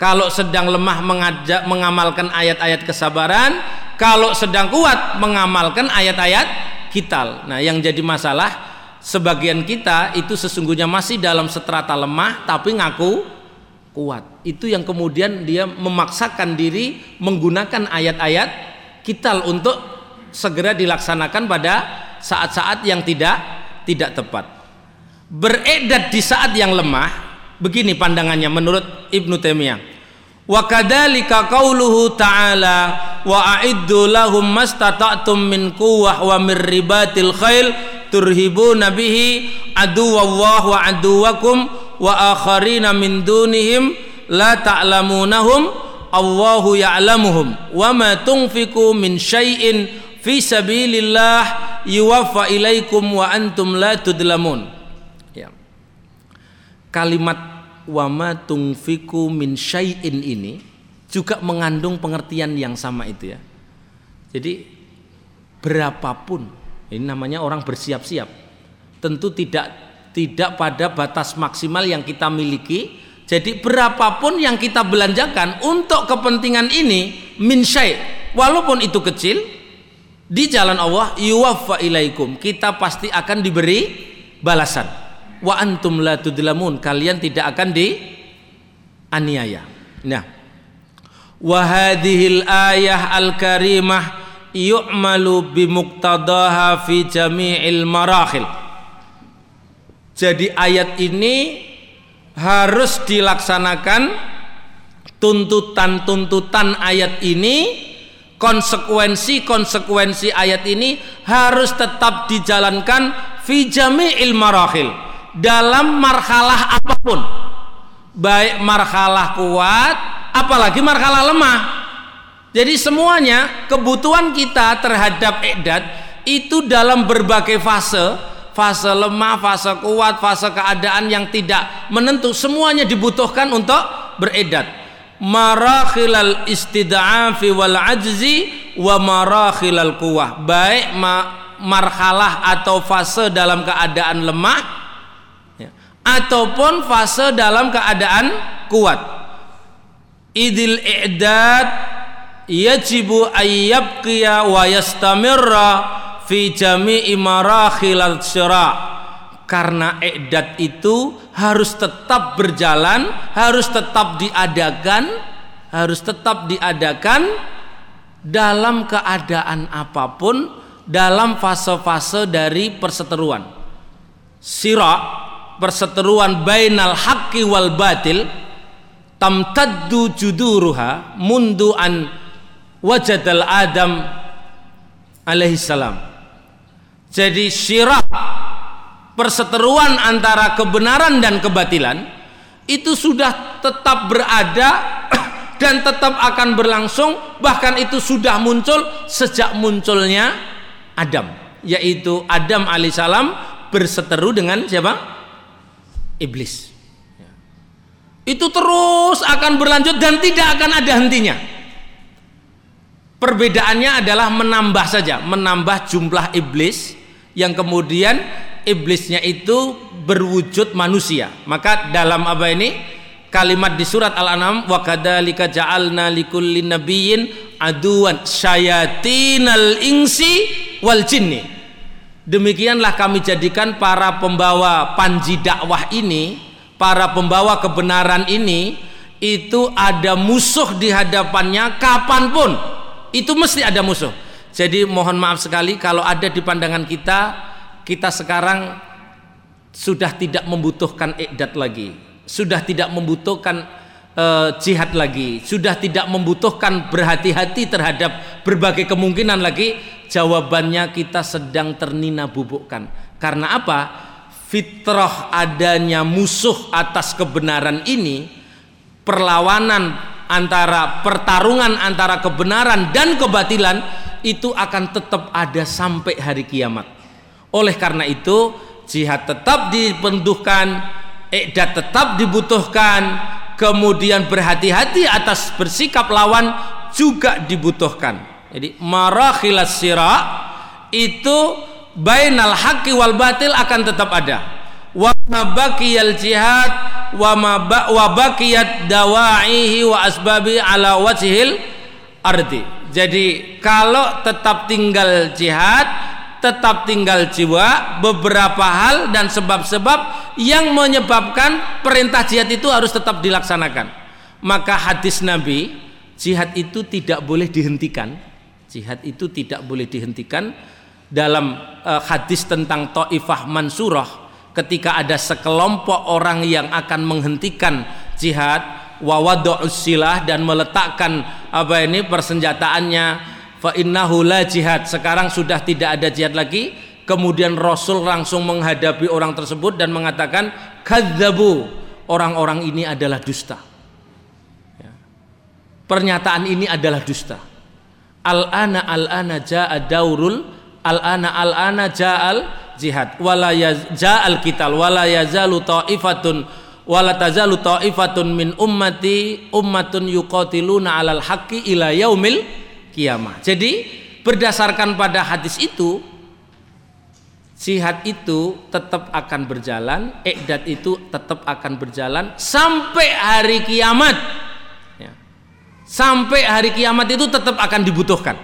Kalau sedang lemah mengajak mengamalkan ayat-ayat kesabaran, kalau sedang kuat mengamalkan ayat-ayat kital. Nah, yang jadi masalah sebagian kita itu sesungguhnya masih dalam seterata lemah tapi ngaku kuat. Itu yang kemudian dia memaksakan diri menggunakan ayat-ayat kital untuk segera dilaksanakan pada saat-saat yang tidak tidak tepat. Beredat di saat yang lemah, begini pandangannya menurut Ibnu Taimiyah. Wa kadzalika qauluhu ta'ala wa a'iddu lahum mastata'tum min quwwah wa min ribatil khail turhibuna bihi aduwallahu wa aduwakum wa akharina min dunihim la ta'lamunahum Allahu ya'lamuhum. Wa ma tunfiqu min syai'in fi sabilillah yuwaffa ilaikum wa antum la tudlamun. Ya. kalimat wa ma tungfiku min syai'in ini juga mengandung pengertian yang sama itu ya. Jadi berapapun ini namanya orang bersiap-siap. Tentu tidak tidak pada batas maksimal yang kita miliki. Jadi berapapun yang kita belanjakan untuk kepentingan ini min syai walaupun itu kecil di jalan Allah yuwaffa ilaikum kita pasti akan diberi balasan. Wa antum la tudlamun kalian tidak akan di aniaya. Nah. Wa hadhil ayah al karimah yu'malu bimuqtadaha fi jami'il marakhil. Jadi ayat ini harus dilaksanakan tuntutan-tuntutan ayat ini konsekuensi-konsekuensi ayat ini harus tetap dijalankan fi jami'il marahil dalam marhalah apa pun. Baik marhalah kuat apalagi marhalah lemah jadi semuanya kebutuhan kita terhadap edat itu dalam berbagai fase fase lemah, fase kuat, fase keadaan yang tidak menentu semuanya dibutuhkan untuk beredat. Marakhilal istida'afi wal ajzi wa marakhilal quwah baik ma marhalah atau fase dalam keadaan lemah ya, ataupun fase dalam keadaan kuat. Idil i'dad yajibu ayyabqiya wa yastamirra fi jami'i marakhilal syira' karena edat itu harus tetap berjalan, harus tetap diadakan, harus tetap diadakan dalam keadaan apa pun, dalam fase-fase dari perseteruan. Sira, perseteruan bainal haqqi wal batil, tamtaddu juduruha mundu an wajadal Adam alaihi salam. Jadi syirah perseteruan antara kebenaran dan kebatilan itu sudah tetap berada *clears throat* dan tetap akan berlangsung bahkan itu sudah muncul sejak munculnya Adam yaitu Adam alaihissalam berseteru dengan siapa iblis itu terus akan berlanjut dan tidak akan ada hentinya. Perbedaannya adalah menambah saja, menambah jumlah iblis yang kemudian iblisnya itu berwujud manusia. Maka dalam apa ini? Kalimat di surat Al-An'am wa kadzalika ja'alna likulli nabiyyin aduwan syayatinal insi wal jinni. Demikianlah kami jadikan para pembawa panji dakwah ini, para pembawa kebenaran ini itu ada musuh di hadapannya kapan pun. Itu mesti ada musuh. Jadi mohon maaf sekali kalau ada di pandangan kita kita sekarang sudah tidak membutuhkan ikdat lagi, sudah tidak membutuhkan uh, jihad lagi, sudah tidak membutuhkan berhati-hati terhadap berbagai kemungkinan lagi. Jawabannya kita sedang ternina bubukkan. Karena apa? Fitrah adanya musuh atas kebenaran ini, perlawanan antara pertarungan antara kebenaran dan kebatilan itu akan tetap ada sampai hari kiamat. Oleh karena itu, jihad tetap dipenduhkan, ikdat tetap dibutuhkan, kemudian berhati-hati atas bersikap lawan juga dibutuhkan. Jadi marakhilas sira itu bainal haqqi wal batil akan tetap ada. Wa mabaqiyal jihad wa ma wa baqiyat dawa'ihi wa asbabi ala wajhil ardi. Jadi kalau tetap tinggal jihad tetap tinggal jiwa beberapa hal dan sebab-sebab yang menyebabkan perintah jihad itu harus tetap dilaksanakan. Maka hadis Nabi jihad itu tidak boleh dihentikan. Jihad itu tidak boleh dihentikan dalam uh, hadis tentang Taifah Mansurah ketika ada sekelompok orang yang akan menghentikan jihad wawadu'usilah dan meletakkan apa ini persenjataannya fa innahu la jihad. Sekarang sudah tidak ada jihad lagi. Kemudian Rasul langsung menghadapi orang tersebut dan mengatakan kadzabu. Orang-orang ini adalah dusta. Ya. pernyataan ini adalah dusta. Al-ana al-ana ja'a daurul al-ana al-ana ja'al jihad wala ja'al kital wala yazalu ta'ifatun wala tazalu ta'ifatun min ummati ummatun yuqatiluna alal haqqi ila yaumil kiamah. Jadi berdasarkan pada hadis itu jihad itu tetap akan berjalan, ikdat itu tetap akan berjalan sampai hari kiamat. Ya. Sampai hari kiamat itu tetap akan dibutuhkan.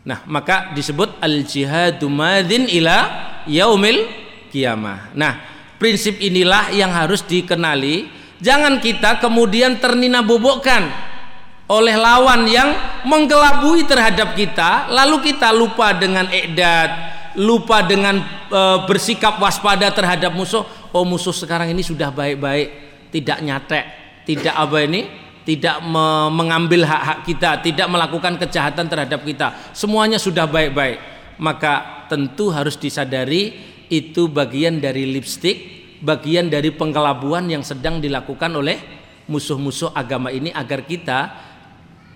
Nah, maka disebut al jihadu madin ila yaumil kiamah. Nah, prinsip inilah yang harus dikenali. Jangan kita kemudian ternina bobokkan oleh lawan yang menggelabui terhadap kita lalu kita lupa dengan ikdat lupa dengan e, bersikap waspada terhadap musuh oh musuh sekarang ini sudah baik-baik tidak nyatek tidak apa ini tidak me mengambil hak-hak kita tidak melakukan kejahatan terhadap kita semuanya sudah baik-baik maka tentu harus disadari itu bagian dari lipstick bagian dari pengkelabuan yang sedang dilakukan oleh musuh-musuh agama ini agar kita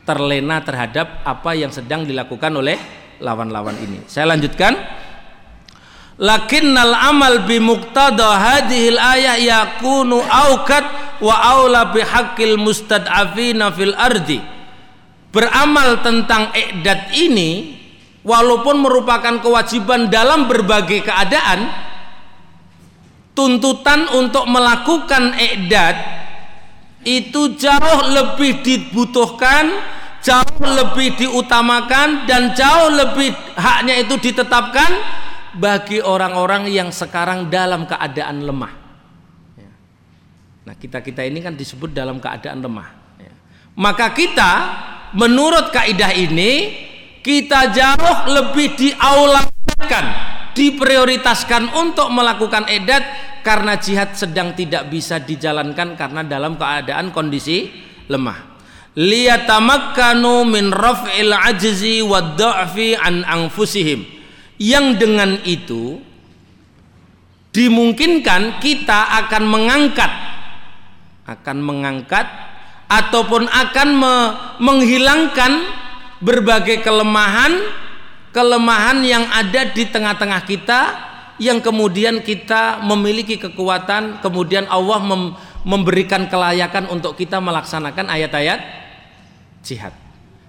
terlena terhadap apa yang sedang dilakukan oleh lawan-lawan ini. Saya lanjutkan. Lakinnal amal bi muqtada hadhil ayah yakunu aukat wa aula bi haqqil mustad'afina fil ardi. Beramal tentang ikdat ini walaupun merupakan kewajiban dalam berbagai keadaan tuntutan untuk melakukan ikdat itu jauh lebih dibutuhkan jauh lebih diutamakan dan jauh lebih haknya itu ditetapkan bagi orang-orang yang sekarang dalam keadaan lemah. Nah kita kita ini kan disebut dalam keadaan lemah. Ya. Maka kita menurut kaidah ini kita jauh lebih diaulakan, diprioritaskan untuk melakukan edat karena jihad sedang tidak bisa dijalankan karena dalam keadaan kondisi lemah liyatamakkanu min raf'il ajzi wad dha'fi an anfusihim yang dengan itu dimungkinkan kita akan mengangkat akan mengangkat ataupun akan me menghilangkan berbagai kelemahan kelemahan yang ada di tengah-tengah kita yang kemudian kita memiliki kekuatan kemudian Allah mem memberikan kelayakan untuk kita melaksanakan ayat-ayat jihad.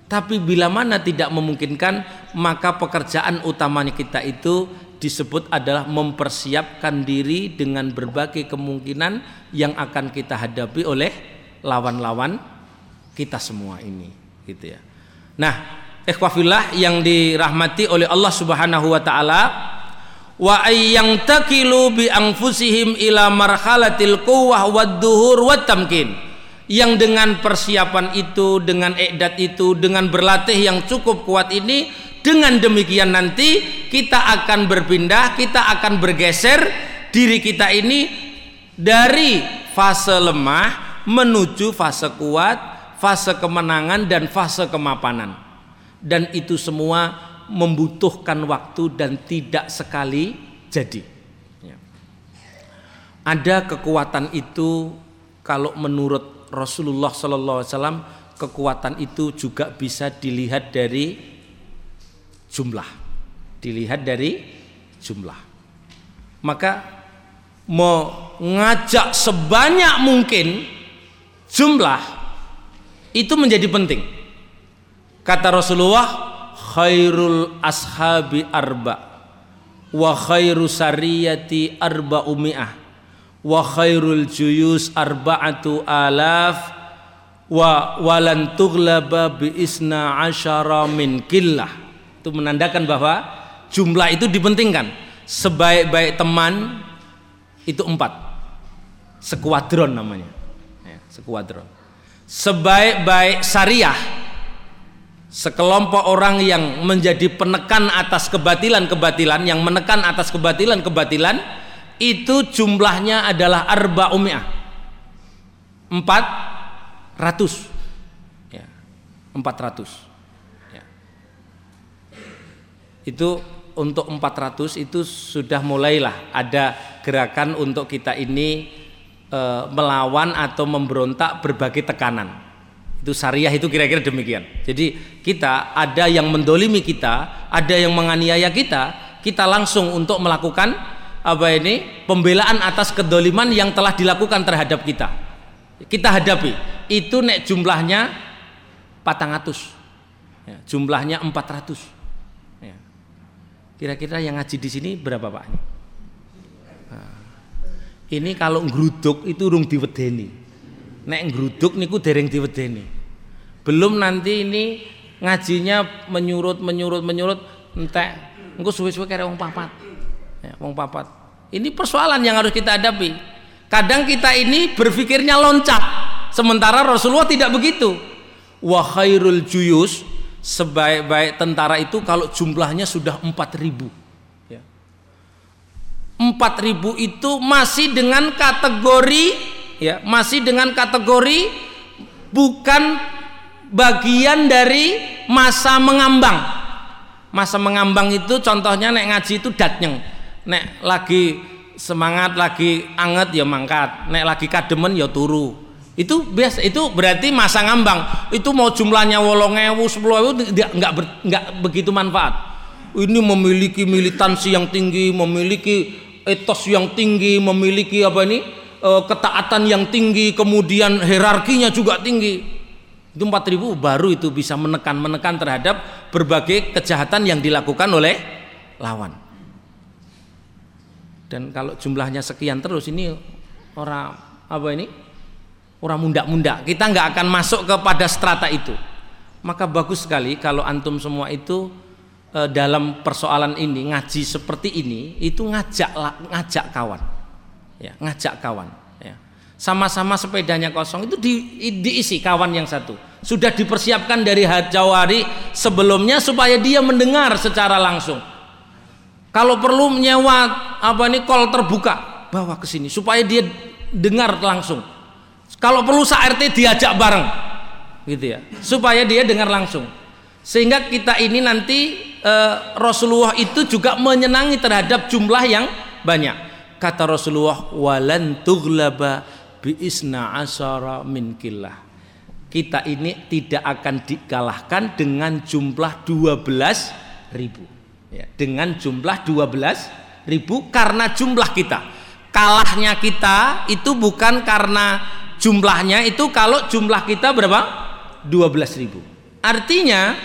Tapi bila mana tidak memungkinkan, maka pekerjaan utamanya kita itu disebut adalah mempersiapkan diri dengan berbagai kemungkinan yang akan kita hadapi oleh lawan-lawan kita semua ini, gitu ya. Nah, ikhwafillah yang dirahmati oleh Allah Subhanahu wa taala, wa ayyang takilu bi anfusihim ila marhalatil quwwah wad duhur wat tamkin yang dengan persiapan itu, dengan ekdat itu, dengan berlatih yang cukup kuat ini, dengan demikian nanti kita akan berpindah, kita akan bergeser diri kita ini dari fase lemah menuju fase kuat, fase kemenangan dan fase kemapanan. Dan itu semua membutuhkan waktu dan tidak sekali jadi. Ya. Ada kekuatan itu kalau menurut Rasulullah Wasallam kekuatan itu juga bisa dilihat dari jumlah, dilihat dari jumlah. Maka mau ngajak sebanyak mungkin jumlah itu menjadi penting. Kata Rasulullah, khairul ashabi arba wa khairu sariyati arba umi'ah wa khairul juyus arba'atu alaf wa walan tughlaba bi isna asyara min killah. Itu menandakan bahwa jumlah itu dipentingkan. Sebaik-baik teman itu empat. Sekuadron namanya. Ya, sekuadron. Sebaik-baik syariah sekelompok orang yang menjadi penekan atas kebatilan-kebatilan yang menekan atas kebatilan-kebatilan itu jumlahnya adalah arba umiah empat ratus. Ya, empat ratus. Ya. itu untuk empat ratus itu sudah mulailah ada gerakan untuk kita ini e, melawan atau memberontak berbagai tekanan. Itu syariah itu kira-kira demikian. Jadi kita ada yang mendolimi kita ada yang menganiaya kita kita langsung untuk melakukan apa ini pembelaan atas kedoliman yang telah dilakukan terhadap kita. Kita hadapi. Itu nek jumlahnya 400 ya, jumlahnya 400 ya. kira-kira yang ngaji di sini berapa pak? Nah, ini kalau ngeruduk itu urung diwedeni. Nek ngeruduk niku dereng diwedeni. Belum nanti ini ngajinya menyurut menyurut menyurut entek engko suwe-suwe kare wong papat ya, wong papat. Ini persoalan yang harus kita hadapi. Kadang kita ini berpikirnya loncat sementara Rasulullah tidak begitu. Wa khairul juyus sebaik-baik tentara itu kalau jumlahnya sudah 4000 ya. 4000 itu masih dengan kategori ya masih dengan kategori bukan bagian dari masa mengambang. Masa mengambang itu contohnya nek ngaji itu datnyeng nek lagi semangat lagi anget ya mangkat. Nek lagi kademen ya turu. Itu biasa itu berarti masa ngambang. Itu mau jumlahnya wolong ewu sepuluh ewu nggak nggak begitu manfaat. Ini memiliki militansi yang tinggi memiliki etos yang tinggi memiliki apa ini e, ketaatan yang tinggi kemudian hierarkinya juga tinggi. Itu 4000 baru itu bisa menekan menekan terhadap berbagai kejahatan yang dilakukan oleh lawan dan kalau jumlahnya sekian terus ini orang apa ini? Orang munda-munda kita nggak akan masuk kepada strata itu. Maka bagus sekali kalau antum semua itu e, dalam persoalan ini ngaji seperti ini itu ngajak ngajak kawan. Ya ngajak kawan ya. Sama-sama sepedanya kosong itu di, diisi kawan yang satu. Sudah dipersiapkan dari jauh hari sebelumnya supaya dia mendengar secara langsung kalau perlu menyewa apa ini kol terbuka, bawa ke sini supaya dia dengar langsung. Kalau perlu RT diajak bareng, gitu ya, supaya dia dengar langsung. Sehingga kita ini nanti e, Rasulullah itu juga menyenangi terhadap jumlah yang banyak. Kata Rasulullah, walan tughlaba bi isna asara min killah. Kita ini tidak akan dikalahkan dengan jumlah 12 ribu ya, dengan jumlah 12 ribu karena jumlah kita. Kalahnya kita itu bukan karena jumlahnya itu kalau jumlah kita berapa? 12 ribu. Artinya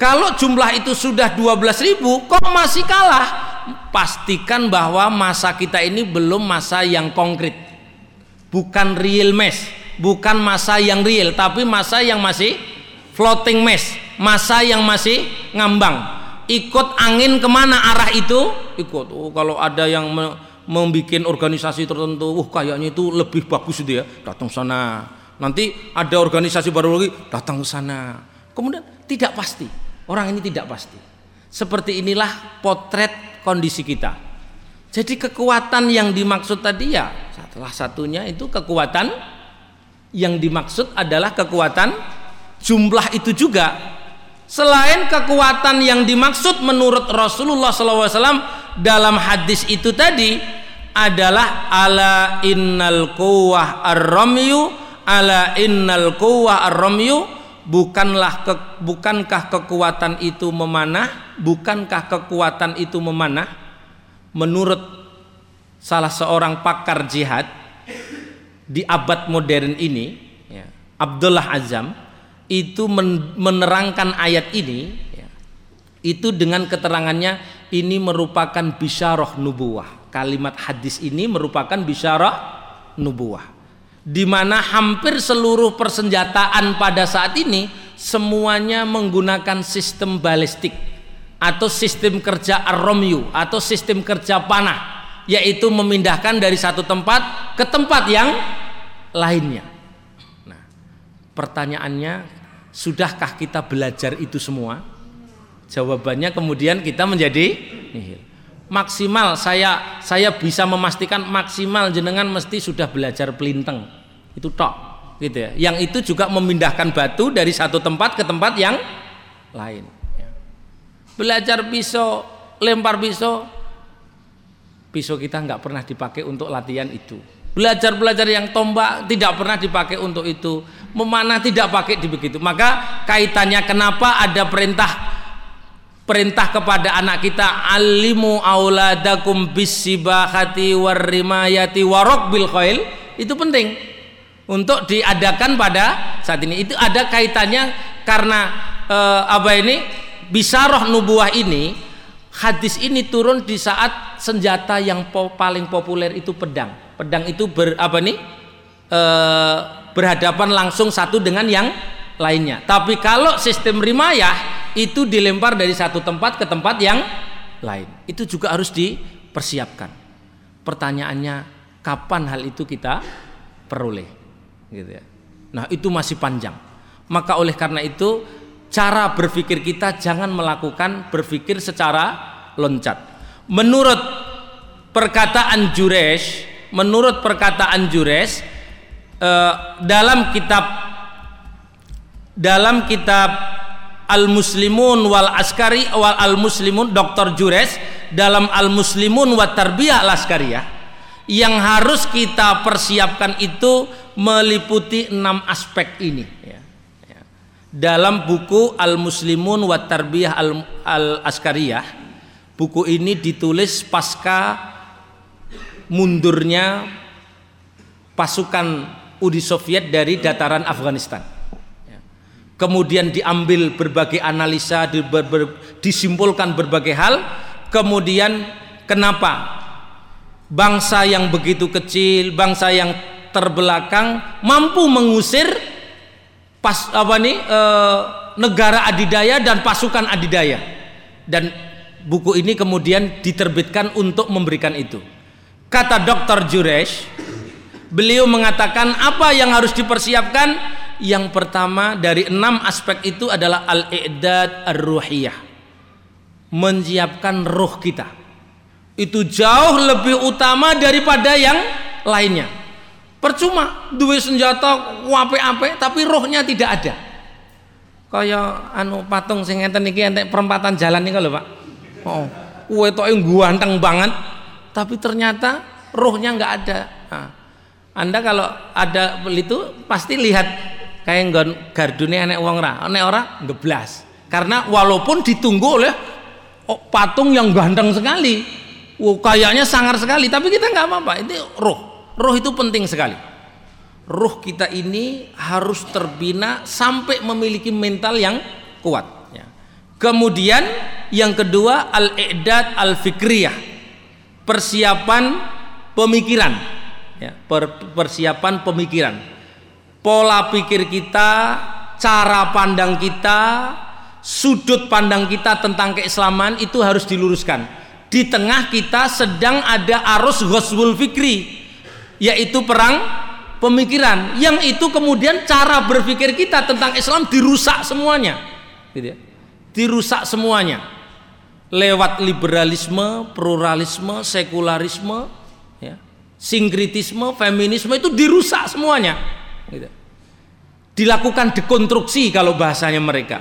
kalau jumlah itu sudah 12 ribu kok masih kalah? Pastikan bahwa masa kita ini belum masa yang konkret. Bukan real mass bukan masa yang real tapi masa yang masih floating mass masa yang masih ngambang ikut angin ke mana arah itu ikut oh, kalau ada yang membuat organisasi tertentu, uh kayaknya itu lebih bagus itu ya, datang sana. Nanti ada organisasi baru lagi, datang ke sana. Kemudian tidak pasti, orang ini tidak pasti. Seperti inilah potret kondisi kita. Jadi kekuatan yang dimaksud tadi ya, salah satunya itu kekuatan yang dimaksud adalah kekuatan jumlah itu juga. Selain kekuatan yang dimaksud menurut Rasulullah SAW dalam hadis itu tadi adalah ala innal quwwah ar-ramyu ala innal quwwah ar-ramyu bukanlah ke, bukankah kekuatan itu memanah bukankah kekuatan itu memanah? Menurut salah seorang pakar jihad di abad modern ini ya, Abdullah Azam itu menerangkan ayat ini ya, itu dengan keterangannya ini merupakan bisyarah nubuah. Kalimat hadis ini merupakan bisyarah nubuah. Di mana hampir seluruh persenjataan pada saat ini semuanya menggunakan sistem balistik atau sistem kerja aromyu atau sistem kerja panah yaitu memindahkan dari satu tempat ke tempat yang lainnya. Pertanyaannya, sudahkah kita belajar itu semua? Jawabannya kemudian kita menjadi nihil. Maksimal saya saya bisa memastikan maksimal jenengan mesti sudah belajar pelinteng. Itu tok gitu ya. Yang itu juga memindahkan batu dari satu tempat ke tempat yang lain. Ya. Belajar pisau, lempar pisau, pisau kita nggak pernah dipakai untuk latihan itu. Belajar-belajar yang tombak tidak pernah dipakai untuk itu. Memanah tidak pakai di begitu. Maka kaitannya kenapa ada perintah perintah kepada anak kita alimu auladakum bisibahati warrimayati warok bil khail itu penting untuk diadakan pada saat ini itu ada kaitannya karena eh, apa ini bisa roh nubuah ini hadis ini turun di saat senjata yang po, paling populer itu pedang pedang itu ber, apa nih eh, berhadapan langsung satu dengan yang lainnya tapi kalau sistem rimayah itu dilempar dari satu tempat ke tempat yang lain. Itu juga harus dipersiapkan. Pertanyaannya, kapan hal itu kita peroleh? Gitu ya. Nah, itu masih panjang. Maka oleh karena itu, cara berpikir kita jangan melakukan berpikir secara loncat. Menurut perkataan Jures, menurut perkataan Jures eh, dalam kitab dalam kitab Al Muslimun wal Askari wal Al Muslimun Dr. Jures dalam Al Muslimun wa Tarbiyah Al Askariyah yang harus kita persiapkan itu meliputi enam aspek ini ya. Ya. dalam buku Al Muslimun wa Tarbiyah Al, Al Askariyah buku ini ditulis pasca mundurnya pasukan Uni Soviet dari dataran Afghanistan. Kemudian diambil berbagai analisa ber, ber, disimpulkan berbagai hal. Kemudian kenapa bangsa yang begitu kecil bangsa yang terbelakang mampu mengusir pas apa nih e, negara adidaya dan pasukan adidaya? Dan buku ini kemudian diterbitkan untuk memberikan itu. Kata Dr. Juresh beliau mengatakan apa yang harus dipersiapkan yang pertama dari enam aspek itu adalah al-i'dad ar-ruhiyah. Menyiapkan roh kita. Itu jauh lebih utama daripada yang lainnya. Percuma duit senjata wape-ape tapi rohnya tidak ada. Kaya anu patung sing ngeten iki entek perempatan jalan nih kalau Pak. Oh, kowe tok ganteng banget tapi ternyata rohnya nggak ada. Anda kalau ada itu pasti lihat kayak nggon gardune enek wong ra. Enek ora geblas karena walaupun ditunggu oleh oh, patung yang ganteng sekali. Wow, kayaknya sangar sekali tapi kita nggak apa-apa. Ini roh. Roh itu penting sekali. Roh kita ini harus terbina sampai memiliki mental yang kuat. Ya. kemudian yang kedua al-i'dad al-fikriyah. Persiapan pemikiran ya, persiapan pemikiran. Pola pikir kita cara pandang kita sudut pandang kita tentang keislaman itu harus diluruskan. Di tengah kita sedang ada arus ghazwul fikri yaitu perang pemikiran yang itu kemudian cara berpikir kita tentang Islam dirusak semuanya. Gitu ya. dirusak semuanya. Lewat liberalisme, pluralisme, sekularisme, sinkritisme, feminisme itu dirusak semuanya. Gitu. Dilakukan dekonstruksi kalau bahasanya mereka.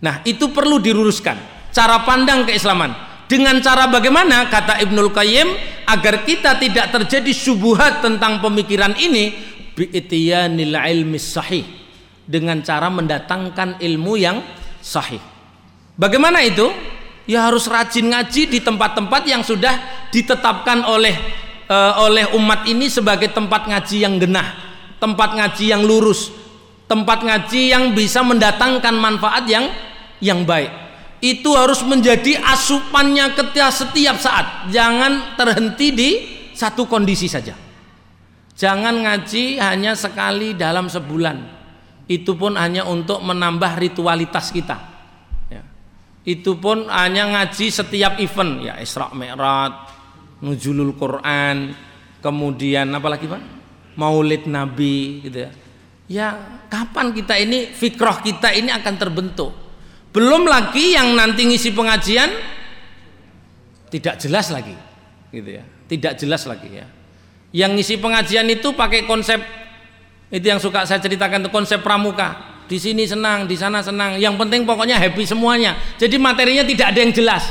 Nah itu perlu diluruskan cara pandang keislaman dengan cara bagaimana kata Ibnul Qayyim agar kita tidak terjadi subuhat tentang pemikiran ini bi'tiyanil ilmi sahih dengan cara mendatangkan ilmu yang sahih. Bagaimana itu? Ya harus rajin ngaji di tempat-tempat yang sudah ditetapkan oleh uh, oleh umat ini sebagai tempat ngaji yang genah, tempat ngaji yang lurus, tempat ngaji yang bisa mendatangkan manfaat yang yang baik. Itu harus menjadi asupannya ketika setiap saat. Jangan terhenti di satu kondisi saja. Jangan ngaji hanya sekali dalam sebulan. Itu pun hanya untuk menambah ritualitas kita. Ya. itu pun hanya ngaji setiap event. Ya Isra Mi'raj Nuzulul Quran kemudian apa lagi Pak? Maulid Nabi gitu ya. Ya kapan kita ini fikroh kita ini akan terbentuk? Belum lagi yang nanti ngisi pengajian tidak jelas lagi gitu ya. Tidak jelas lagi ya. Yang ngisi pengajian itu pakai konsep itu yang suka saya ceritakan itu konsep pramuka. Di sini senang di sana senang. Yang penting pokoknya happy semuanya. Jadi materinya tidak ada yang jelas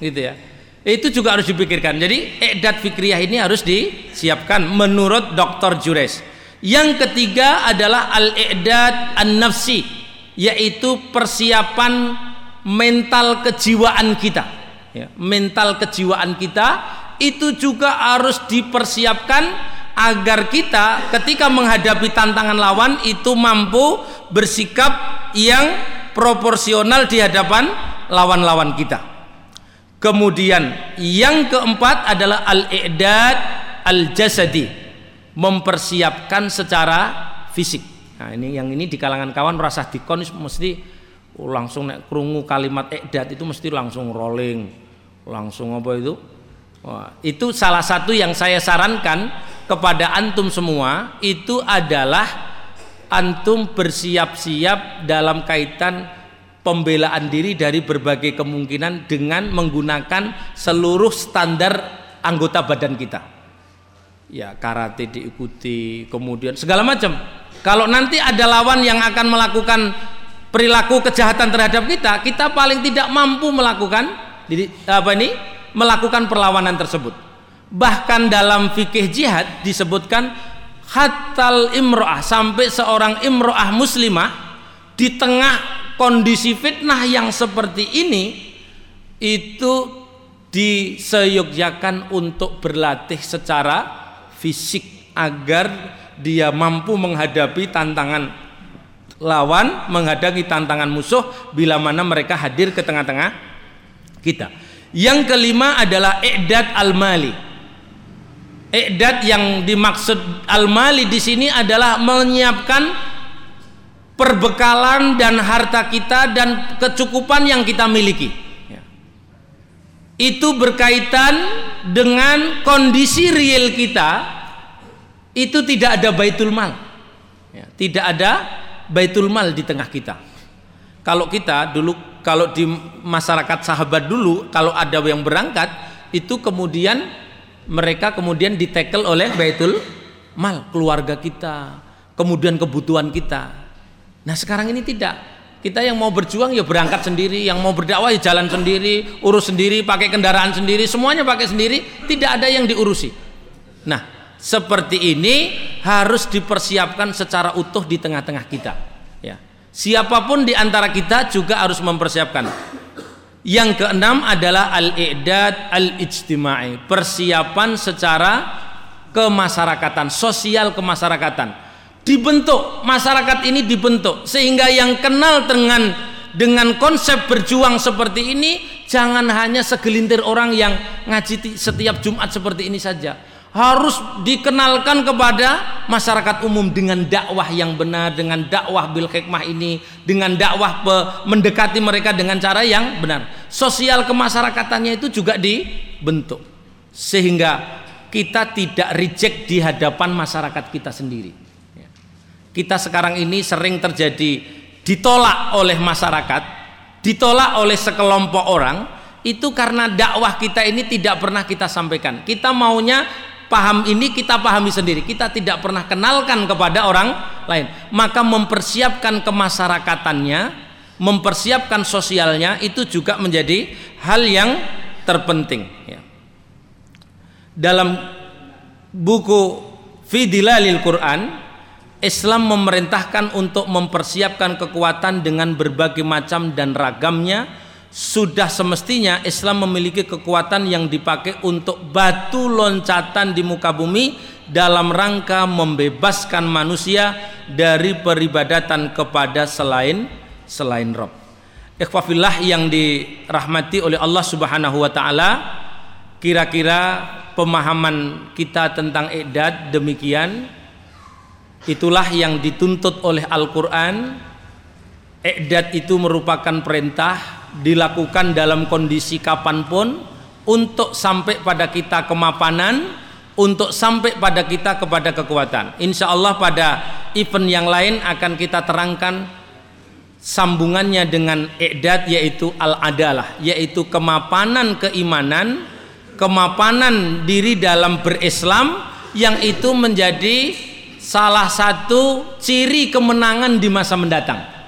gitu ya itu juga harus dipikirkan jadi edat fikriyah ini harus disiapkan menurut Dr. Jures yang ketiga adalah al-i'dad an-nafsi yaitu persiapan mental kejiwaan kita ya, mental kejiwaan kita itu juga harus dipersiapkan agar kita ketika menghadapi tantangan lawan itu mampu bersikap yang proporsional di hadapan lawan-lawan kita. Kemudian yang keempat adalah al-i'dad al-jasadi, mempersiapkan secara fisik. Nah, ini yang ini di kalangan kawan merasa dikon mesti langsung nek krungu kalimat ekdat itu mesti langsung rolling. Langsung apa itu? Wah, itu salah satu yang saya sarankan kepada antum semua itu adalah antum bersiap-siap dalam kaitan pembelaan diri dari berbagai kemungkinan dengan menggunakan seluruh standar anggota badan kita. Ya, karate diikuti, kemudian segala macam kalau nanti ada lawan yang akan melakukan perilaku kejahatan terhadap kita, kita paling tidak mampu melakukan apa ini? melakukan perlawanan tersebut. Bahkan dalam fikih jihad disebutkan hatal imro'ah sampai seorang imro'ah muslimah di tengah kondisi fitnah yang seperti ini itu diseyogjakan untuk berlatih secara fisik agar dia mampu menghadapi tantangan lawan, menghadapi tantangan musuh bila mana mereka hadir ke tengah-tengah kita. Yang kelima adalah i'dad al-mali. I'dad yang dimaksud al-mali di sini adalah menyiapkan perbekalan dan harta kita dan kecukupan yang kita miliki. Ya. Itu berkaitan dengan kondisi real kita itu tidak ada baitul mal ya, tidak ada baitul mal di tengah kita kalau kita dulu kalau di masyarakat sahabat dulu kalau ada yang berangkat itu kemudian mereka kemudian ditekel oleh baitul mal keluarga kita kemudian kebutuhan kita nah sekarang ini tidak. Kita yang mau berjuang ya berangkat sendiri. Yang mau berdakwah ya jalan sendiri urus sendiri pakai kendaraan sendiri. Semuanya pakai sendiri. Tidak ada yang diurusi. Nah seperti ini harus dipersiapkan secara utuh di tengah-tengah kita. Ya. Siapa pun di antara kita juga harus mempersiapkan. Yang keenam adalah al-i'dad al-ijtimai, persiapan secara kemasyarakatan, sosial kemasyarakatan. Dibentuk, masyarakat ini dibentuk. Sehingga yang kenal dengan dengan konsep berjuang seperti ini jangan hanya segelintir orang yang ngaji setiap Jumat seperti ini saja. Harus dikenalkan kepada masyarakat umum dengan dakwah yang benar dengan dakwah bil hikmah ini dengan dakwah mendekati mereka dengan cara yang benar. Sosial kemasyarakatannya itu juga dibentuk. Sehingga kita tidak reject di hadapan masyarakat kita sendiri. Kita sekarang ini sering terjadi ditolak oleh masyarakat ditolak oleh sekelompok orang itu karena dakwah kita ini tidak pernah kita sampaikan. Kita maunya paham ini kita pahami sendiri. Kita tidak pernah kenalkan kepada orang lain. Maka mempersiapkan kemasyarakatannya mempersiapkan sosialnya itu juga menjadi hal yang terpenting ya. dalam buku Fidilalil Quran Islam memerintahkan untuk mempersiapkan kekuatan dengan berbagai macam dan ragamnya sudah semestinya Islam memiliki kekuatan yang dipakai untuk batu loncatan di muka bumi dalam rangka membebaskan manusia dari peribadatan kepada selain selain Rob. Ikhwafillah yang dirahmati oleh Allah Subhanahu wa taala, kira-kira pemahaman kita tentang idat demikian itulah yang dituntut oleh Al-Qur'an. Idat itu merupakan perintah dilakukan dalam kondisi kapan pun untuk sampai pada kita kemapanan untuk sampai pada kita kepada kekuatan insya Allah pada event yang lain akan kita terangkan sambungannya dengan i'dad yaitu al-adalah yaitu kemapanan keimanan kemapanan diri dalam berislam yang itu menjadi salah satu ciri kemenangan di masa mendatang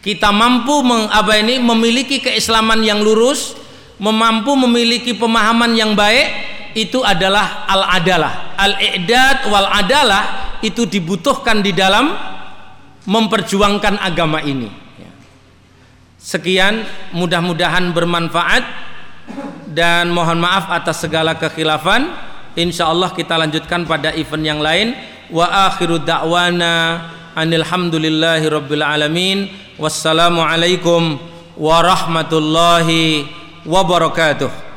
kita mampu apa ini memiliki keislaman yang lurus, memampu memiliki pemahaman yang baik, itu adalah al-adalah. Al-i'dad wal adalah itu dibutuhkan di dalam memperjuangkan agama ini. Ya. Sekian, mudah-mudahan bermanfaat dan mohon maaf atas segala kekhilafan. Insya Allah kita lanjutkan pada event yang lain. Wa akhiru da'wana anilhamdulillahi rabbil alamin. Wassalamualaikum warahmatullahi wabarakatuh